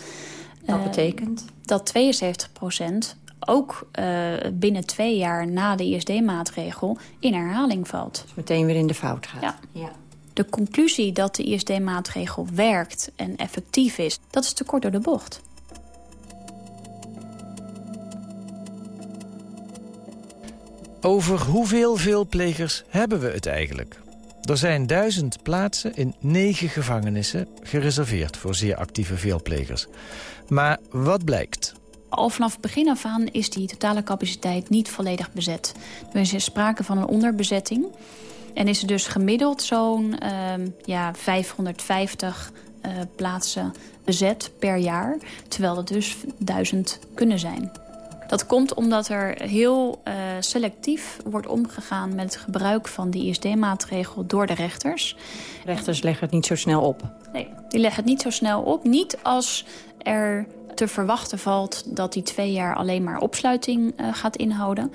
Dat betekent? Uh, dat 72 procent ook uh, binnen twee jaar na de ISD-maatregel in herhaling valt. Dus meteen weer in de fout gaat. Ja. ja. De conclusie dat de ISD-maatregel werkt en effectief is, dat is te kort door de bocht. Over hoeveel veelplegers hebben we het eigenlijk? Er zijn duizend plaatsen in negen gevangenissen gereserveerd voor zeer actieve veelplegers. Maar wat blijkt? Al vanaf het begin af aan is die totale capaciteit niet volledig bezet. Er is sprake van een onderbezetting. En is er dus gemiddeld zo'n uh, ja, 550 uh, plaatsen bezet per jaar. Terwijl er dus duizend kunnen zijn. Dat komt omdat er heel uh, selectief wordt omgegaan met het gebruik van die ISD-maatregel door de rechters. Rechters leggen het niet zo snel op? Nee, die leggen het niet zo snel op. Niet als er te verwachten valt dat die twee jaar alleen maar opsluiting uh, gaat inhouden.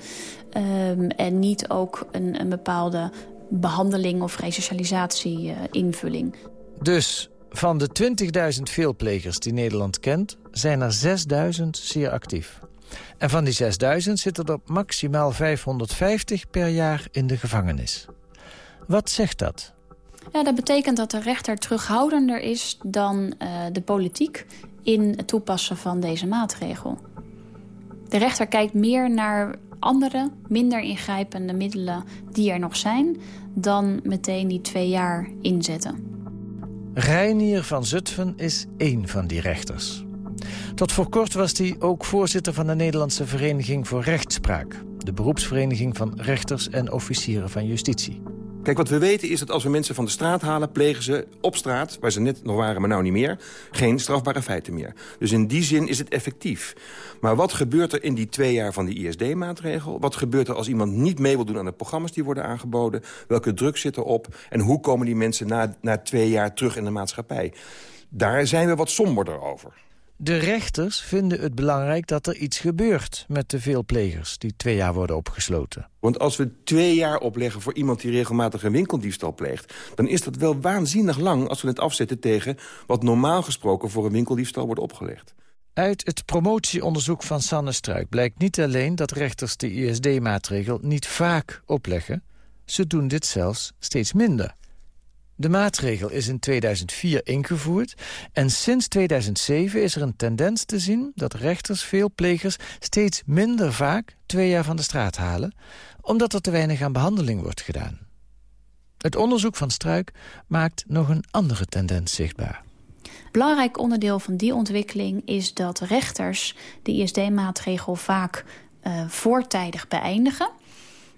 Um, en niet ook een, een bepaalde behandeling of resocialisatie-invulling. Uh, dus van de 20.000 veelplegers die Nederland kent... zijn er 6.000 zeer actief. En van die 6000 zitten er maximaal 550 per jaar in de gevangenis. Wat zegt dat? Ja, dat betekent dat de rechter terughoudender is dan uh, de politiek... in het toepassen van deze maatregel. De rechter kijkt meer naar andere, minder ingrijpende middelen die er nog zijn... dan meteen die twee jaar inzetten. Reinier van Zutphen is één van die rechters. Tot voor kort was hij ook voorzitter van de Nederlandse Vereniging voor Rechtspraak. De beroepsvereniging van rechters en officieren van justitie. Kijk, wat we weten is dat als we mensen van de straat halen... plegen ze op straat, waar ze net nog waren, maar nou niet meer... geen strafbare feiten meer. Dus in die zin is het effectief. Maar wat gebeurt er in die twee jaar van die ISD-maatregel? Wat gebeurt er als iemand niet mee wil doen aan de programma's die worden aangeboden? Welke druk zit erop? En hoe komen die mensen na, na twee jaar terug in de maatschappij? Daar zijn we wat somberder over. De rechters vinden het belangrijk dat er iets gebeurt met de veelplegers die twee jaar worden opgesloten. Want als we twee jaar opleggen voor iemand die regelmatig een winkeldiefstal pleegt... dan is dat wel waanzinnig lang als we het afzetten tegen... wat normaal gesproken voor een winkeldiefstal wordt opgelegd. Uit het promotieonderzoek van Sanne Struik blijkt niet alleen dat rechters de ISD-maatregel niet vaak opleggen. Ze doen dit zelfs steeds minder. De maatregel is in 2004 ingevoerd en sinds 2007 is er een tendens te zien dat rechters veel plegers steeds minder vaak twee jaar van de straat halen, omdat er te weinig aan behandeling wordt gedaan. Het onderzoek van Struik maakt nog een andere tendens zichtbaar. Belangrijk onderdeel van die ontwikkeling is dat rechters de ISD-maatregel vaak uh, voortijdig beëindigen.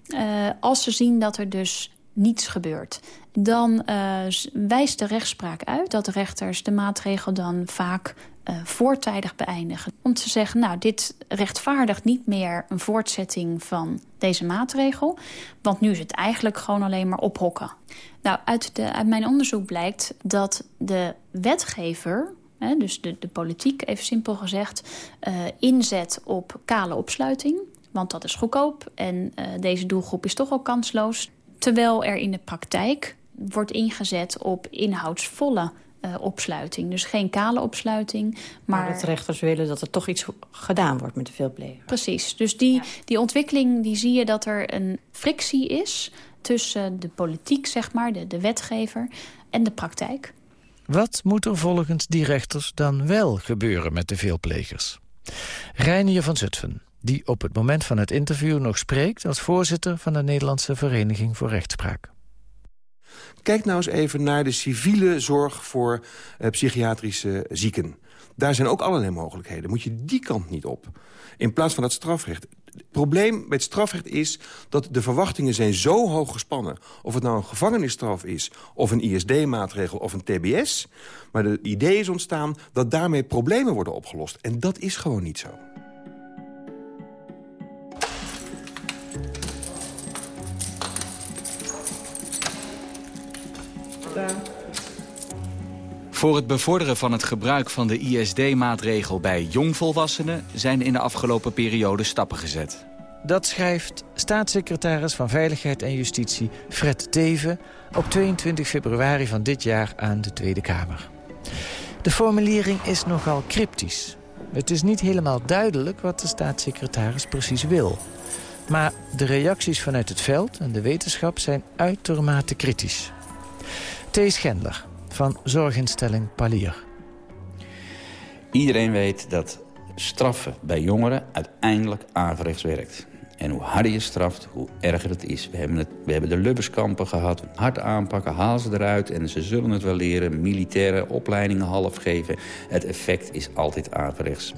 Uh, als ze zien dat er dus niets gebeurt. Dan uh, wijst de rechtspraak uit dat rechters de maatregel dan vaak uh, voortijdig beëindigen. Om te zeggen, nou, dit rechtvaardigt niet meer een voortzetting van deze maatregel. Want nu is het eigenlijk gewoon alleen maar ophokken. Nou, uit, de, mijn onderzoek blijkt dat de wetgever... Dus de, de politiek, even simpel gezegd, uh, inzet op kale opsluiting. Want dat is goedkoop en deze doelgroep is toch al kansloos. Terwijl er in de praktijk wordt ingezet op inhoudsvolle uh, opsluiting. Dus geen kale opsluiting. Maar, maar dat rechters willen dat er toch iets gedaan wordt met de veelpleger. Precies. Dus die, ja. die ontwikkeling die zie je dat er een frictie is... tussen de politiek, zeg maar, de, de wetgever, en de praktijk. Wat moet er volgens die rechters dan wel gebeuren met de veelplegers? Reinier van Zutphen, die op het moment van het interview nog spreekt... als voorzitter van de Nederlandse Vereniging voor Rechtspraak. Kijk nou eens even naar de civiele zorg voor uh, psychiatrische zieken. Daar zijn ook allerlei mogelijkheden. Moet je die kant niet op. In plaats van dat strafrecht. Het probleem met strafrecht is dat de verwachtingen zijn zo hoog gespannen. Of het nou een gevangenisstraf is, of een ISD-maatregel of een TBS. Maar het idee is ontstaan dat daarmee problemen worden opgelost. En dat is gewoon niet zo. Voor het bevorderen van het gebruik van de ISD-maatregel bij jongvolwassenen... zijn in de afgelopen periode stappen gezet. Dat schrijft staatssecretaris van Veiligheid en Justitie Fred Teven... op 22 februari van dit jaar aan de Tweede Kamer. De formulering is nogal cryptisch. Het is niet helemaal duidelijk wat de staatssecretaris precies wil. Maar de reacties vanuit het veld en de wetenschap zijn uitermate kritisch. T. Schendler van zorginstelling Palier. Iedereen weet dat straffen bij jongeren uiteindelijk averechts werkt. En hoe harder je straft, hoe erger het is. We hebben, het, we hebben de Lubberskampen gehad. Hard aanpakken, haal ze eruit en ze zullen het wel leren. Militaire opleidingen half geven. Het effect is altijd averechts.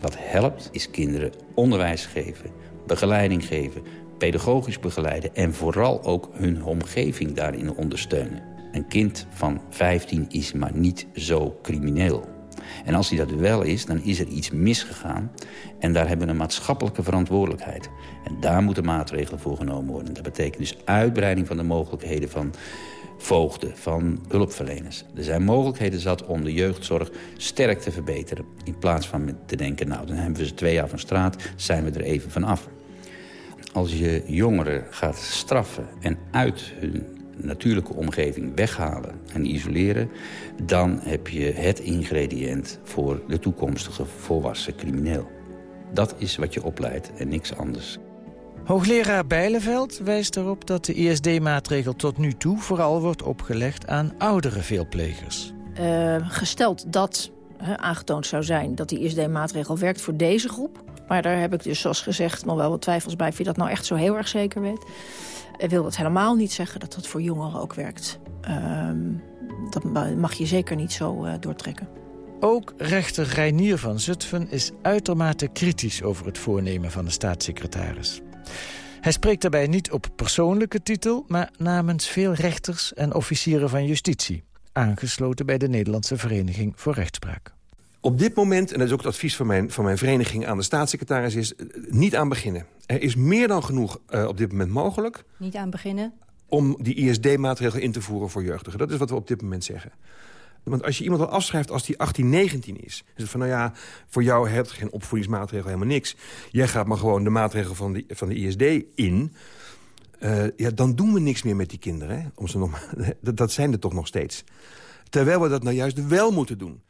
Wat helpt, is kinderen onderwijs geven, begeleiding geven... pedagogisch begeleiden en vooral ook hun omgeving daarin ondersteunen. Een kind van 15 is maar niet zo crimineel. En als hij dat wel is, dan is er iets misgegaan. En daar hebben we een maatschappelijke verantwoordelijkheid. En daar moeten maatregelen voor genomen worden. Dat betekent dus uitbreiding van de mogelijkheden van voogden, van hulpverleners. Er zijn mogelijkheden zat om de jeugdzorg sterk te verbeteren. In plaats van te denken, nou, dan hebben we ze twee jaar van straat, zijn we er even van af. Als je jongeren gaat straffen en uit hun natuurlijke omgeving weghalen en isoleren... dan heb je het ingrediënt voor de toekomstige volwassen crimineel. Dat is wat je opleidt en niks anders. Hoogleraar Bijleveld wijst erop dat de ISD-maatregel tot nu toe... vooral wordt opgelegd aan oudere veelplegers. Uh, gesteld dat he, aangetoond zou zijn dat die ISD-maatregel werkt voor deze groep... maar daar heb ik dus zoals gezegd nog wel wat twijfels bij... of je dat nou echt zo heel erg zeker weet wil dat helemaal niet zeggen dat dat voor jongeren ook werkt. Uh, dat mag je zeker niet zo uh, doortrekken. Ook rechter Reinier van Zutphen is uitermate kritisch over het voornemen van de staatssecretaris. Hij spreekt daarbij niet op persoonlijke titel, maar namens veel rechters en officieren van justitie, aangesloten bij de Nederlandse Vereniging voor Rechtspraak. Op dit moment, en dat is ook het advies van mijn, van mijn vereniging aan de staatssecretaris... is eh, niet aan beginnen. Er is meer dan genoeg uh, op dit moment mogelijk. Niet aan beginnen? Om die ISD-maatregel in te voeren voor jeugdigen. Dat is wat we op dit moment zeggen. Want als je iemand al afschrijft als die 18, 19 is... is het van, nou ja, voor jou heeft geen opvoedingsmaatregel helemaal niks. Jij gaat maar gewoon de maatregel van de, van de ISD in... Uh, ja, dan doen we niks meer met die kinderen. Hè? Om ze nog, dat, dat zijn er toch nog steeds. Terwijl we dat nou juist wel moeten doen.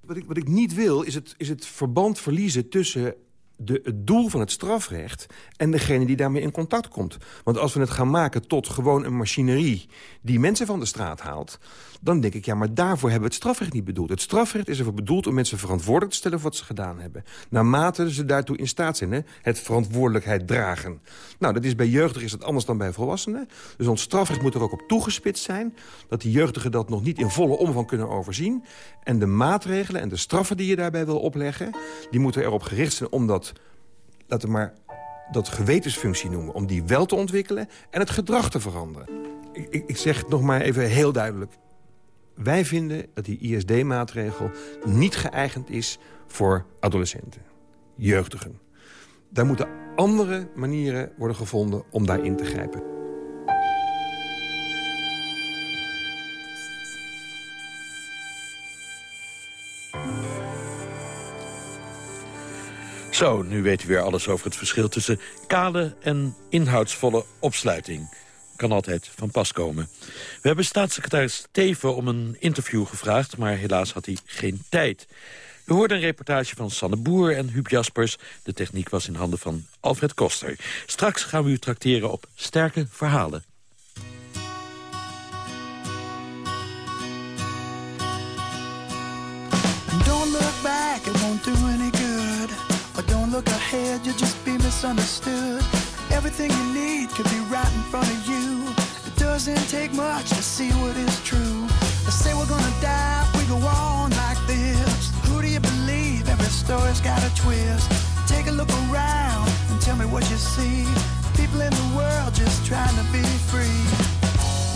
Wat ik, wat ik niet wil, is het, is het verband verliezen tussen de, het doel van het strafrecht en degene die daarmee in contact komt. Want als we het gaan maken tot gewoon een machinerie... die mensen van de straat haalt dan denk ik, ja, maar daarvoor hebben we het strafrecht niet bedoeld. Het strafrecht is ervoor bedoeld om mensen verantwoordelijk te stellen... voor wat ze gedaan hebben. Naarmate ze daartoe in staat zijn, hè? het verantwoordelijkheid dragen. Nou, dat is bij jeugdigen is dat anders dan bij volwassenen. Dus ons strafrecht moet er ook op toegespitst zijn... dat die jeugdigen dat nog niet in volle omvang kunnen overzien. En de maatregelen en de straffen die je daarbij wil opleggen... die moeten erop gericht zijn om dat, laten we maar dat gewetensfunctie noemen... om die wel te ontwikkelen en het gedrag te veranderen. Ik, ik, zeg het nog maar even heel duidelijk. Wij vinden dat die ISD-maatregel niet geëigend is voor adolescenten, jeugdigen. Daar moeten andere manieren worden gevonden om daarin te grijpen. Zo, nu weet u weer alles over het verschil tussen kale en inhoudsvolle opsluiting kan altijd van pas komen. We hebben staatssecretaris Teven om een interview gevraagd... maar helaas had hij geen tijd. We hoorden een reportage van Sanne Boer en Huub Jaspers. De techniek was in handen van Alfred Koster. Straks gaan we u trakteren op sterke verhalen. Don't look back, won't do look ahead, you'll just be misunderstood. Everything you need could be right in front of you. It doesn't take much to see what is true. They say we're gonna die if we go on like this. Who do you believe? Every story's got a twist. Take a look around and tell me what you see. People in the world just trying to be free.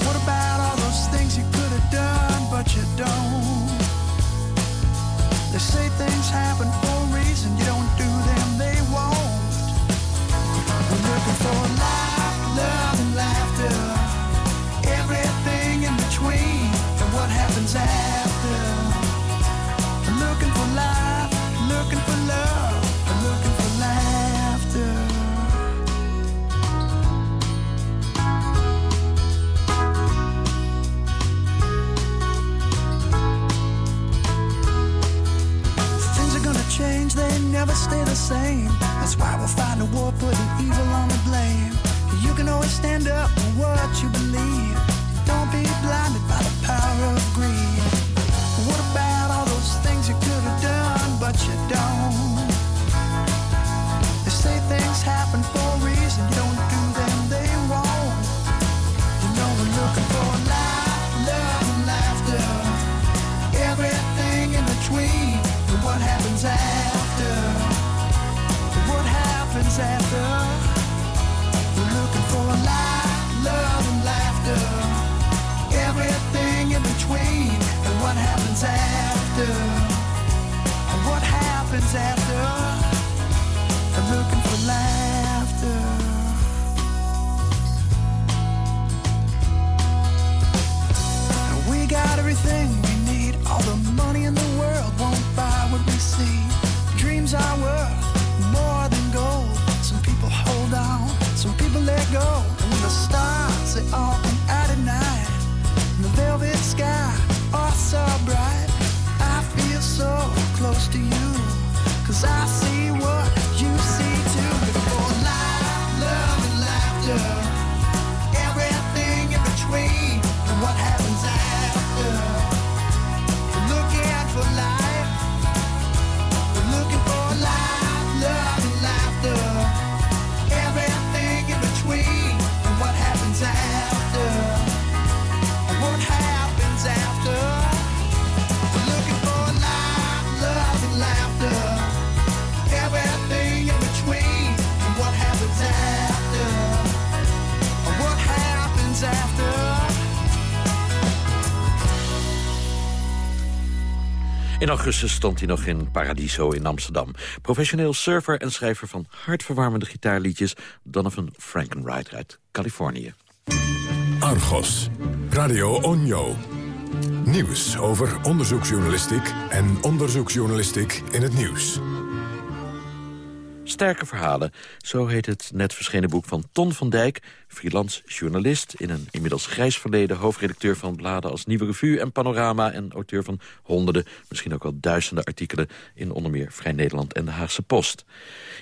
What about all those things you could have done, but you don't? They say things happen never stay the same. Why we'll find a war, putting evil on the blame. You can always stand up for what you believe. Don't be blinded by the power of greed. What about all those things you could have done, but you don't? They say things happen between. And what happens after? And what happens after? Augustus stond hij nog in Paradiso in Amsterdam. Professioneel surfer en schrijver van hartverwarmende gitaarliedjes... Donovan Frankenwright uit Californië. Argos, Radio Onjo. Nieuws over onderzoeksjournalistiek en onderzoeksjournalistiek in het nieuws. Sterke verhalen, zo heet het net verschenen boek van Ton van Dijk... freelance journalist, in een inmiddels grijs verleden... hoofdredacteur van bladen als Nieuwe Revue en Panorama... en auteur van honderden, misschien ook wel duizenden artikelen... in onder meer Vrij Nederland en de Haagse Post.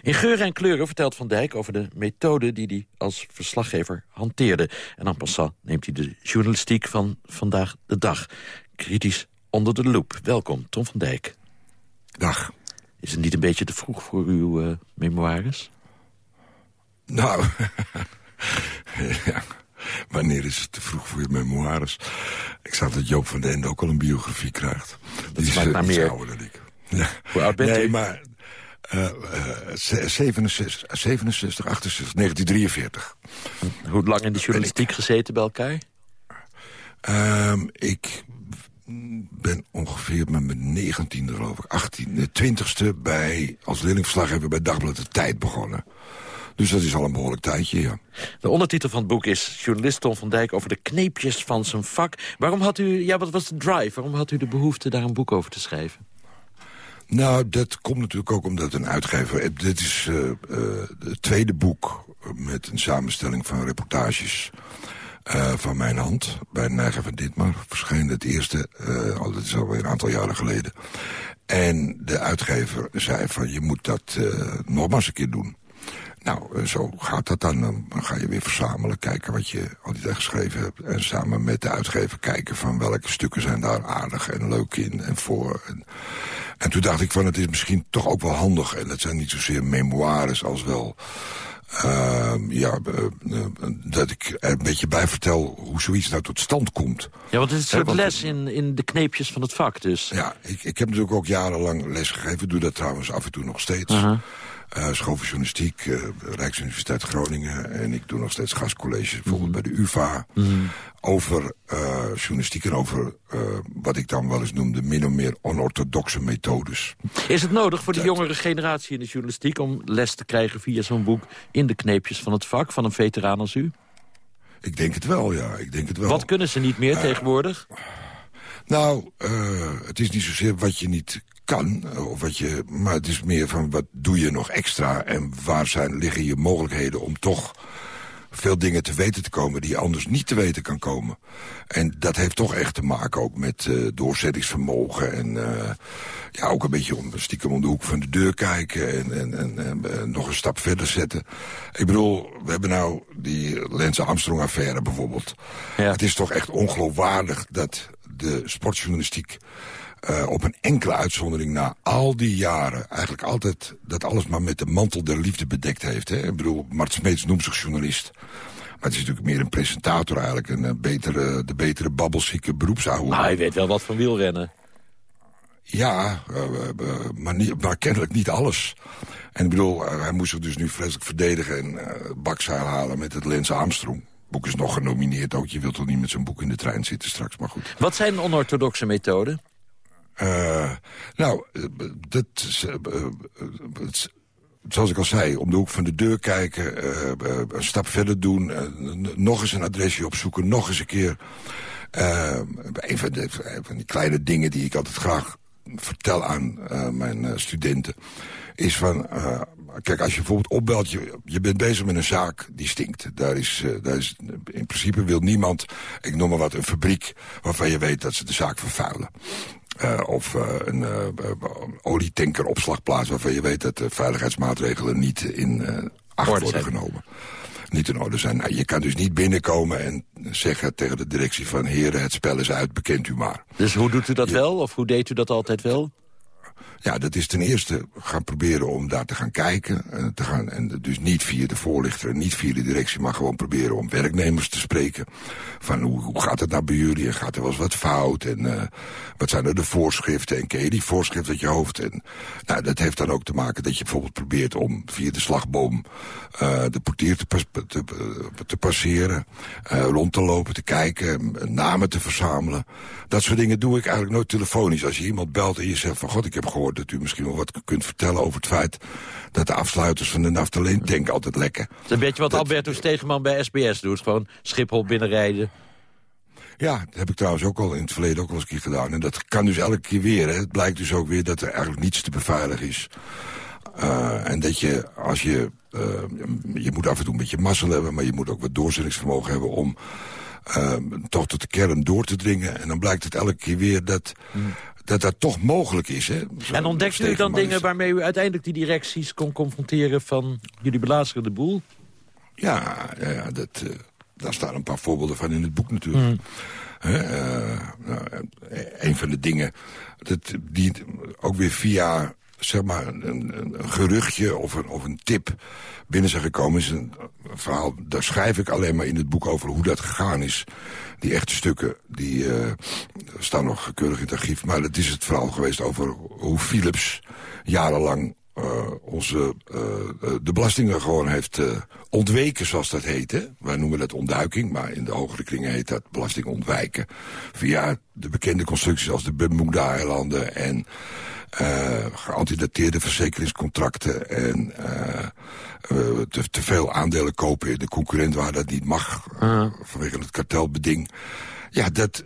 In geuren en kleuren vertelt Van Dijk over de methode... die hij als verslaggever hanteerde. En en passant neemt hij de journalistiek van vandaag de dag... kritisch onder de loep. Welkom, Ton van Dijk. Dag. Is het niet een beetje te vroeg voor uw uh, memoires? Nou, ja. wanneer is het te vroeg voor je memoires? Ik zag dat Joop van den Ende ook al een biografie krijgt. Dat is maar meer. ouder dan ik. Ja. Hoe oud bent nee, u? maar... Uh, uh, 67, 67, 68, 1943. Hoe lang in de journalistiek gezeten bij elkaar? Uh, ik ben ongeveer met mijn negentiende, geloof ik, 18, de twintigste bij, als leerlingverslaggever bij Dagblad de Tijd begonnen. Dus dat is al een behoorlijk tijdje, ja. De ondertitel van het boek is Journalist Tom van Dijk over de kneepjes van zijn vak. Waarom had u, ja, wat was de drive? Waarom had u de behoefte daar een boek over te schrijven? Nou, dat komt natuurlijk ook omdat een uitgever... Dit is uh, uh, het tweede boek met een samenstelling van reportages uh, van mijn hand. Bij Nijger van Ditmar verscheen het eerste, uh, al, dat is alweer een aantal jaren geleden. En de uitgever zei van je moet dat nog maar eens een keer doen. Nou, zo gaat dat dan. Dan ga je weer verzamelen, kijken wat je altijd geschreven hebt. En samen met de uitgever kijken van welke stukken zijn daar aardig en leuk in en voor. En, en toen dacht ik van het is misschien toch ook wel handig. En dat zijn niet zozeer memoires als wel uh, ja, uh, dat ik er een beetje bij vertel hoe zoiets nou tot stand komt. Ja, want het is een soort les in, in de kneepjes van het vak dus. Ja, ik, ik heb natuurlijk ook jarenlang les gegeven. doe dat trouwens af en toe nog steeds. Uh -huh. Uh, school voor journalistiek, uh, Rijksuniversiteit Groningen. En ik doe nog steeds gastcolleges, bijvoorbeeld mm. bij de UvA. Mm. Over uh, journalistiek en over wat ik dan wel eens noemde... min of meer onorthodoxe methodes. Is het nodig voor de jongere generatie in de journalistiek... om les te krijgen via zo'n boek in de kneepjes van het vak... van een veteraan als u? Ik denk het wel, ja. Ik denk het wel. Wat kunnen ze niet meer tegenwoordig? Nou, het is niet zozeer wat je niet kan, of wat je, maar het is meer van wat doe je nog extra... en waar zijn, liggen je mogelijkheden om toch veel dingen te weten te komen... die je anders niet te weten kan komen. En dat heeft toch echt te maken ook met uh, doorzettingsvermogen... en uh, ja, ook een beetje om, stiekem om de hoek van de deur kijken... en, en, en, en uh, nog een stap verder zetten. Ik bedoel, we hebben nou die Lance Armstrong-affaire bijvoorbeeld. Ja. Het is toch echt ongeloofwaardig dat de sportjournalistiek... Uh, op een enkele uitzondering na al die jaren... eigenlijk altijd dat alles maar met de mantel der liefde bedekt heeft. Hè? Ik bedoel, Mart Smeets noemt zich journalist. Maar het is natuurlijk meer een presentator eigenlijk. Een, uh, betere, de betere babbelzieke beroepsouwer. Maar hij weet wel wat van wielrennen. Ja, uh, maar, niet, maar kennelijk niet alles. En ik bedoel, hij moest zich dus nu vreselijk verdedigen... en bakzeil halen met het Lens Armstrong. Boek is nog genomineerd ook. Je wilt toch niet met zo'n boek in de trein zitten straks, maar goed. Wat zijn onorthodoxe methoden? Uh, nou, dat, uh, zoals ik al zei, om de hoek van de deur kijken, een stap verder doen, nog eens een adresje opzoeken, nog eens een keer. een van, de, die kleine dingen die ik altijd graag vertel aan mijn studenten, is van, kijk, als je bijvoorbeeld opbelt, je, je bent bezig met een zaak die stinkt. Daar is, daar is, in principe wil niemand, ik noem maar wat, een fabriek waarvan je weet dat ze de zaak vervuilen. Uh, of uh, een uh, olietankeropslagplaats waarvan je weet dat de veiligheidsmaatregelen niet in acht worden zijn. genomen. Niet in orde zijn. Nou, je kan dus niet binnenkomen en zeggen tegen de directie van... heren, het spel is uit, bekent u maar. Dus hoe doet u dat wel? Of hoe deed u dat altijd wel? Ja, dat is ten eerste gaan proberen om daar te gaan kijken. En, te gaan, en dus niet via de voorlichter en niet via de directie... maar gewoon proberen om werknemers te spreken. Van hoe, gaat het nou bij jullie? En gaat er wel eens wat fout? En uh, wat zijn er de voorschriften? En ken je die voorschrift uit je hoofd? En nou, dat heeft dan ook te maken dat je bijvoorbeeld probeert om via de slagboom... Uh, de portier te, te, passeren, rond te lopen, te kijken, namen te verzamelen. Dat soort dingen doe ik eigenlijk nooit telefonisch. Als je iemand belt en je zegt van... god, ik heb gehoord dat u misschien wel wat kunt vertellen over het feit... dat de afsluiters van de Naftalin-tank altijd lekken. Dat is een beetje wat dat... Alberto Stegeman bij SBS doet. Gewoon Schiphol binnenrijden. Ja, dat heb ik trouwens ook al in het verleden ook al eens een keer gedaan. En dat kan dus elke keer weer. Hè. Het blijkt dus ook weer dat er eigenlijk niets te beveiligen is. Uh, en dat je, als je... Uh, je moet af en toe een beetje mazzel hebben... maar je moet ook wat doorzettingsvermogen hebben om... Uh, toch tot de kern door te dringen. En dan blijkt het elke keer weer dat... Hmm. Dat dat toch mogelijk is. Hè? Zo, en ontdekt u dan dingen waarmee u uiteindelijk die directies kon confronteren van jullie belazeren de boel? Ja, ja, ja dat, daar staan een paar voorbeelden van in het boek natuurlijk. Mm. Uh, nou, een van de dingen dat, die ook weer via zeg maar, een, geruchtje of een, of een tip binnen zijn gekomen... is een verhaal, daar schrijf ik alleen maar in het boek over hoe dat gegaan is. Die echte stukken, die uh, staan nog keurig in het archief. Maar het is het verhaal geweest over hoe Philips jarenlang uh, onze, uh, de belastingen gewoon heeft ontweken, zoals dat heet. Hè? Wij noemen dat ontduiking, maar in de hogere kringen heet dat belasting ontwijken. Via de bekende constructies als de Bermuda-eilanden en geantidateerde verzekeringscontracten en te, te, veel aandelen kopen in de concurrent waar dat niet mag, vanwege het kartelbeding. Ja, dat,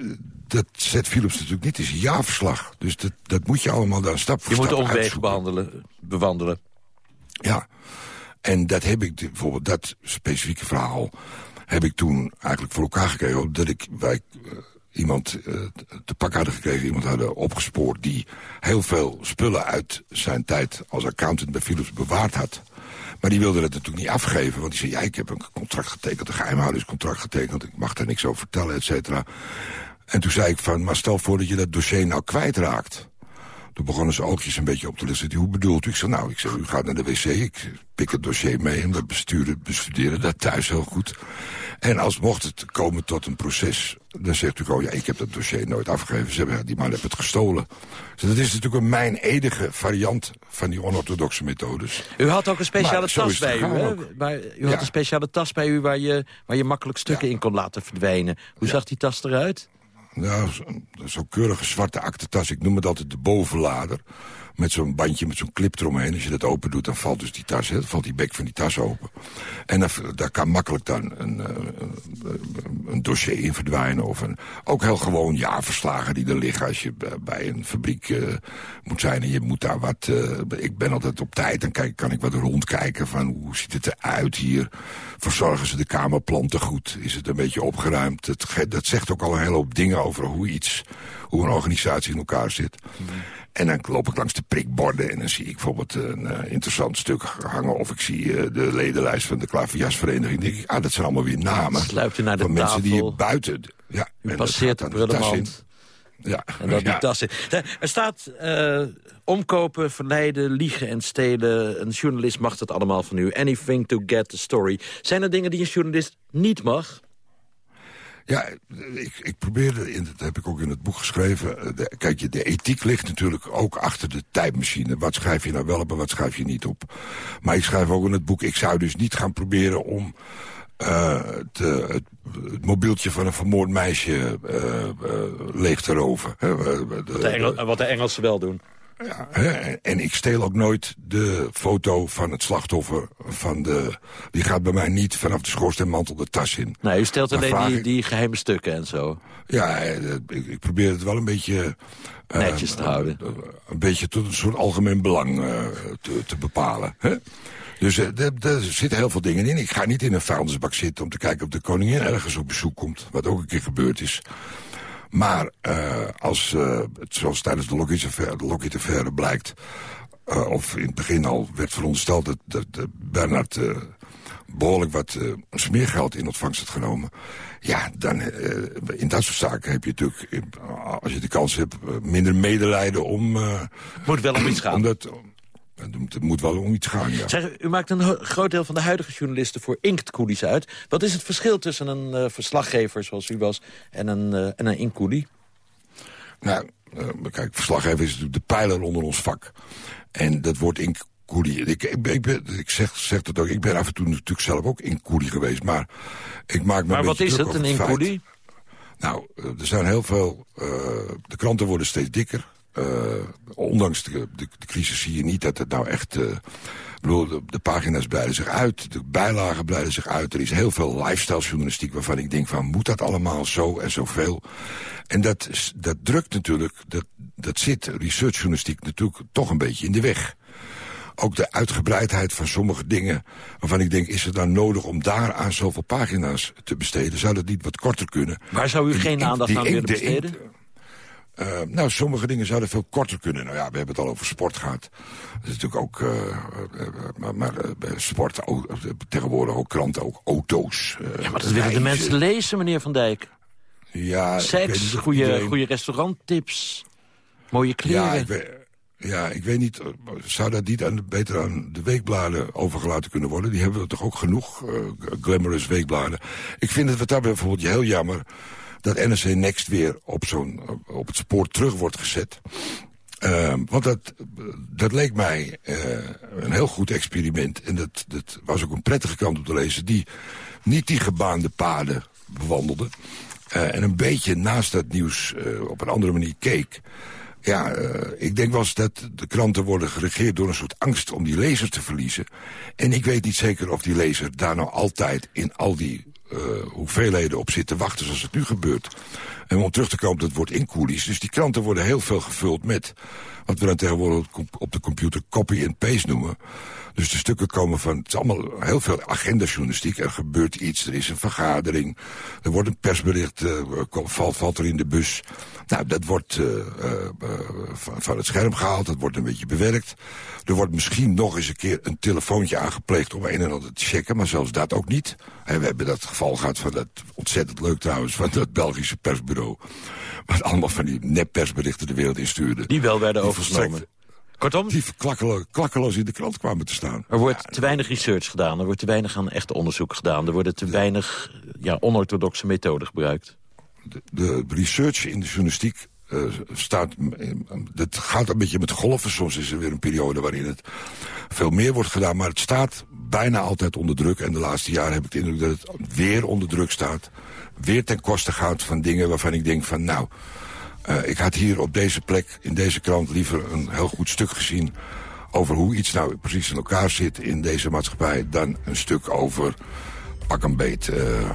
dat zet Philips natuurlijk niet in zijn jaarverslag. Dus dat, dat moet je allemaal daar stap voor je stap Je moet de omwegen behandelen, bewandelen. Ja, en dat heb ik, bijvoorbeeld dat specifieke verhaal... heb ik toen eigenlijk voor elkaar gekregen. Dat ik, wij iemand uh, te pak hadden gekregen, iemand hadden opgespoord... die heel veel spullen uit zijn tijd als accountant bij Philips bewaard had... Maar die wilde dat natuurlijk niet afgeven. Want die zei, ja, ik heb een contract getekend, een geheimhoudingscontract getekend. Ik mag daar niks over vertellen, et cetera. En toen zei ik van, maar stel voor dat je dat dossier nou kwijtraakt. Toen begonnen ze oogjes een beetje op te lezen. Hoe bedoelt u? Ik zei, nou, ik zeg, u gaat naar de wc, ik pik het dossier mee... en we besturen, bestuderen dat thuis heel goed. En als mocht het komen tot een proces... dan zegt u gewoon, ja, ik heb dat dossier nooit afgegeven. Ze hebben, die man heeft het gestolen. Dus dat is natuurlijk een mijn-edige variant van die onorthodoxe methodes. U had ook een speciale tas bij u, hè? Maar u had een speciale tas bij u waar je, waar je makkelijk stukken in kon laten verdwijnen. Hoe zag die tas eruit? Nou, zo'n keurige zwarte aktentas. Ik noem het altijd de bovenlader. Met zo'n bandje, met zo'n clip eromheen. Als je dat open doet, dan valt dus die tas, hè, valt die bek van die tas open. En daar kan makkelijk dan een, een, eh, een, dossier in verdwijnen. Of een, ook heel gewoon jaarverslagen die er liggen als je bij een fabriek uh, moet zijn. En je moet daar wat... Uh, ik ben altijd op tijd, dan kijk, kan ik wat rondkijken van hoe ziet het eruit hier. Verzorgen ze de kamerplanten goed? Is het een beetje opgeruimd? Dat, zegt ook al een hele hoop dingen over hoe iets, hoe een organisatie in elkaar zit. Mm. En dan loop ik langs de prikborden en dan zie ik bijvoorbeeld een uh, interessant stuk hangen. Of ik zie uh, de ledenlijst van de klaverjasvereniging. denk ik, ah, dat zijn allemaal weer namen. Sluipt u naar de van tafel. mensen die hier buiten... Ja, u passeert de brullenmand. Ja. En dat ja. die tas in. Er staat uh, omkopen, verleiden, liegen en stelen. Een journalist mag dat allemaal van u. Anything to get the story. Zijn er dingen die een journalist niet mag? Ja, ik, ik probeerde, in, dat heb ik ook in het boek geschreven... De, kijk, de ethiek ligt natuurlijk ook achter de tijdmachine. Wat schrijf je nou wel op en wat schrijf je niet op? Maar ik schrijf ook in het boek... ik zou dus niet gaan proberen om uh, te, het, het, mobieltje van een vermoord meisje uh, uh, leeg te roven. Wat de, Engel, wat de Engelsen wel doen. Ja, en ik steel ook nooit de foto van het slachtoffer. Van de, die gaat bij mij niet vanaf de schoorsteenmantel de tas in. Nee, u stelt alleen die, die geheime stukken en zo. Ja, ik, ik probeer het wel een beetje... Netjes uh, te houden. Een beetje tot een soort algemeen belang uh, te, te, bepalen. Hè? Dus uh, er zitten heel veel dingen in. Ik ga niet in een vuilnisbak zitten om te kijken of de koningin ergens op bezoek komt. Wat ook een keer gebeurd is. Maar uh, als, uh, zoals tijdens de Lockheed blijkt... Uh, of in het begin al werd verondersteld dat, dat, dat Bernard behoorlijk wat smeergeld in ontvangst had genomen... ja, dan in dat soort zaken heb je natuurlijk, als je de kans hebt... minder medelijden om... Moet wel om iets gaan. Het moet wel om iets gaan, ja. Zeg, u maakt een groot deel van de huidige journalisten voor inktkoelies uit. Wat is het verschil tussen een uh, verslaggever zoals u was en een, uh, en een inkkoelie? Nou, uh, kijk, verslaggever is natuurlijk de pijler onder ons vak. En dat woord inkkoelie... Ik, ik, ik, ben, ik zeg, zeg het ook, ik ben af en toe natuurlijk zelf ook inkkoelie geweest. Maar ik maak me Maar wat is het, een inkkoelie? Nou, er zijn heel veel... de kranten worden steeds dikker. Uh, ondanks de, de, de, crisis zie je niet dat het nou echt... Bedoel, de, de, pagina's breiden zich uit, de bijlagen breiden zich uit. Er is heel veel lifestyle journalistiek waarvan ik denk van... moet dat allemaal zo en zoveel? En dat, dat drukt natuurlijk, dat, dat zit researchjournalistiek natuurlijk toch een beetje in de weg. Ook de uitgebreidheid van sommige dingen waarvan ik denk... is het dan nodig om daar aan zoveel pagina's te besteden? Zou dat niet wat korter kunnen? Waar zou u geen aandacht aan willen besteden? Uh, nou, sommige dingen zouden veel korter kunnen. Nou ja, we hebben het al over sport gehad. Dat is natuurlijk ook... Uh, uh, maar, maar sport, tegenwoordig ook kranten, ook auto's. ja, maar dat willen de mensen lezen, meneer Van Dijk. Ja, Seks, goede, iedereen... goede restauranttips, mooie kleren. Ja, ik weet, ja, ik weet niet, zou dat niet aan, beter aan de weekbladen overgelaten kunnen worden? Die hebben we toch ook genoeg, glamorous weekbladen. Ik vind het wat daar bijvoorbeeld heel jammer dat NRC Next weer op, zo'n op het spoor terug wordt gezet. Uh, want dat, dat leek mij uh, een heel goed experiment. En dat, dat was ook een prettige kant om te lezen... die niet die gebaande paden bewandelde. Uh, en een beetje naast dat nieuws op een andere manier keek. Ja, ik denk wel eens dat de kranten worden geregeerd door een soort angst om die lezer te verliezen. En ik weet niet zeker of die lezer daar nou altijd in al die hoeveelheden op zitten wachten zoals het nu gebeurt. En om terug te komen op het woord incoolies. Dus die kranten worden heel veel gevuld met wat we dan tegenwoordig op de computer copy and paste noemen. Dus de stukken komen van, het is allemaal heel veel agendajournalistiek. Er gebeurt iets, er is een vergadering, er wordt een persbericht, uh, valt, valt er in de bus. Nou, dat wordt uh, uh, van, het scherm gehaald, dat wordt een beetje bewerkt. Er wordt misschien nog eens een keer een telefoontje aangepleegd om een en ander te checken, maar zelfs dat ook niet. We hebben dat geval gehad van dat, ontzettend leuk trouwens, van dat Belgische persbureau. Wat allemaal van die neppersberichten de wereld instuurde. Die wel werden overgenomen. Kortom? Die klakkeloos in de krant kwamen te staan. Er wordt te weinig research gedaan. Er wordt te weinig aan echte onderzoek gedaan. Er worden te weinig ja, onorthodoxe methoden gebruikt. De, de research in de journalistiek uh, staat... Dat gaat een beetje met golven. Soms is er weer een periode waarin het veel meer wordt gedaan. Maar het staat bijna altijd onder druk. En de laatste jaren heb ik de indruk dat het weer onder druk staat. Weer ten koste gaat van dingen waarvan ik denk van... nou, uh, ik had hier op deze plek, in deze krant, liever een heel goed stuk gezien... over hoe iets nou precies in elkaar zit in deze maatschappij... dan een stuk over pak een beet uh,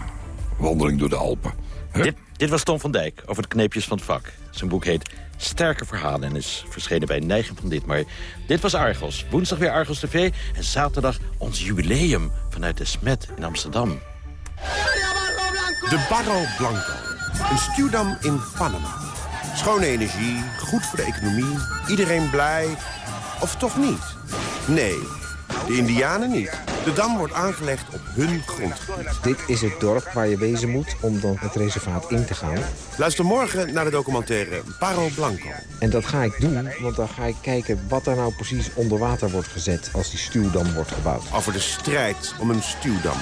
wandeling door de Alpen. Dit, dit, was Tom van Dijk over de kneepjes van het vak. Zijn boek heet Sterke Verhalen en is verschenen bij Neiging van Dit. Maar dit was Argos. Woensdag weer Argos TV en zaterdag ons jubileum vanuit de Smet in Amsterdam. De Barro Blanco. Een stuwdam in Panama. Schone energie, goed voor de economie, iedereen blij. Of toch niet? Nee, de indianen niet. De dam wordt aangelegd op hun grondgebied. Dit is het dorp waar je wezen moet om dan het reservaat in te gaan. Luister morgen naar de documentaire Paro Blanco. En dat ga ik doen, want dan ga ik kijken wat er nou precies onder water wordt gezet... als die stuwdam wordt gebouwd. Over de strijd om een stuwdam.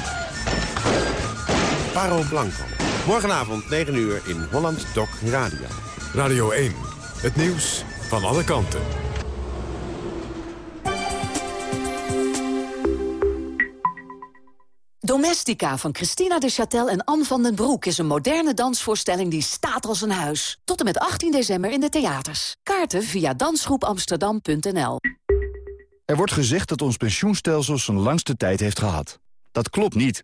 Paro Blanco. Morgenavond 9 uur in Holland Doc Radio. Radio 1. Het nieuws van alle kanten. Domestica van Christina de Châtel en Anne van den Broek... is een moderne dansvoorstelling die staat als een huis. Tot en met 18 december in de theaters. Kaarten via dansgroepamsterdam.nl Er wordt gezegd dat ons pensioenstelsel zijn langste tijd heeft gehad. Dat klopt niet.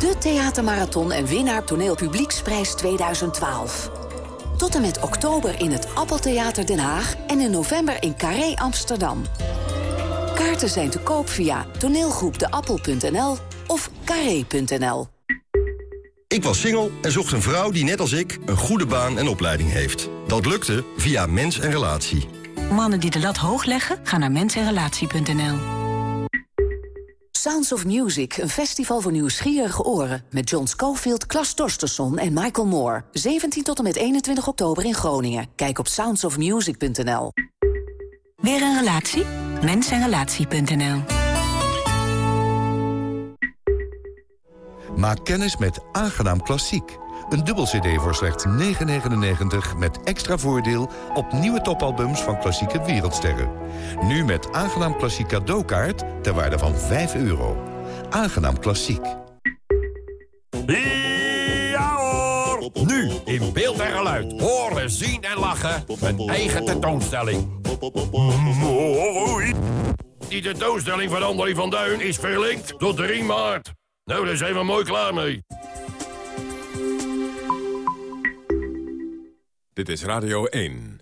De theatermarathon en winnaar toneelpublieksprijs 2012. Tot en met oktober in het Appeltheater Den Haag... en in november in Carré Amsterdam. Kaarten zijn te koop via toneelgroepdeappel.nl of carré.nl. Ik was single en zocht een vrouw die net als ik een goede baan en opleiding heeft. Dat lukte via Mens en Relatie. Mannen die de lat hoog leggen, gaan naar mensenrelatie.nl. Sounds of Music, een festival voor nieuwsgierige oren... met John Schofield, Klas Torstensson en Michael Moore. 17 tot en met 21 oktober in Groningen. Kijk op soundsofmusic.nl. Weer een relatie? Mensenrelatie.nl Maak kennis met Aangenaam Klassiek. Een dubbel cd voor slechts 9,99 met extra voordeel op nieuwe topalbums van klassieke wereldsterren. Nu met Aangenaam Klassiek cadeaukaart ter waarde van 5 euro. Aangenaam Klassiek. Ja hoor! Nu in beeld en geluid. Horen, zien en lachen. Een eigen tentoonstelling. Mooi! Die tentoonstelling van André van Duin is verlinkt tot 3 maart. Nou, daar zijn we mooi klaar mee. Dit is Radio 1.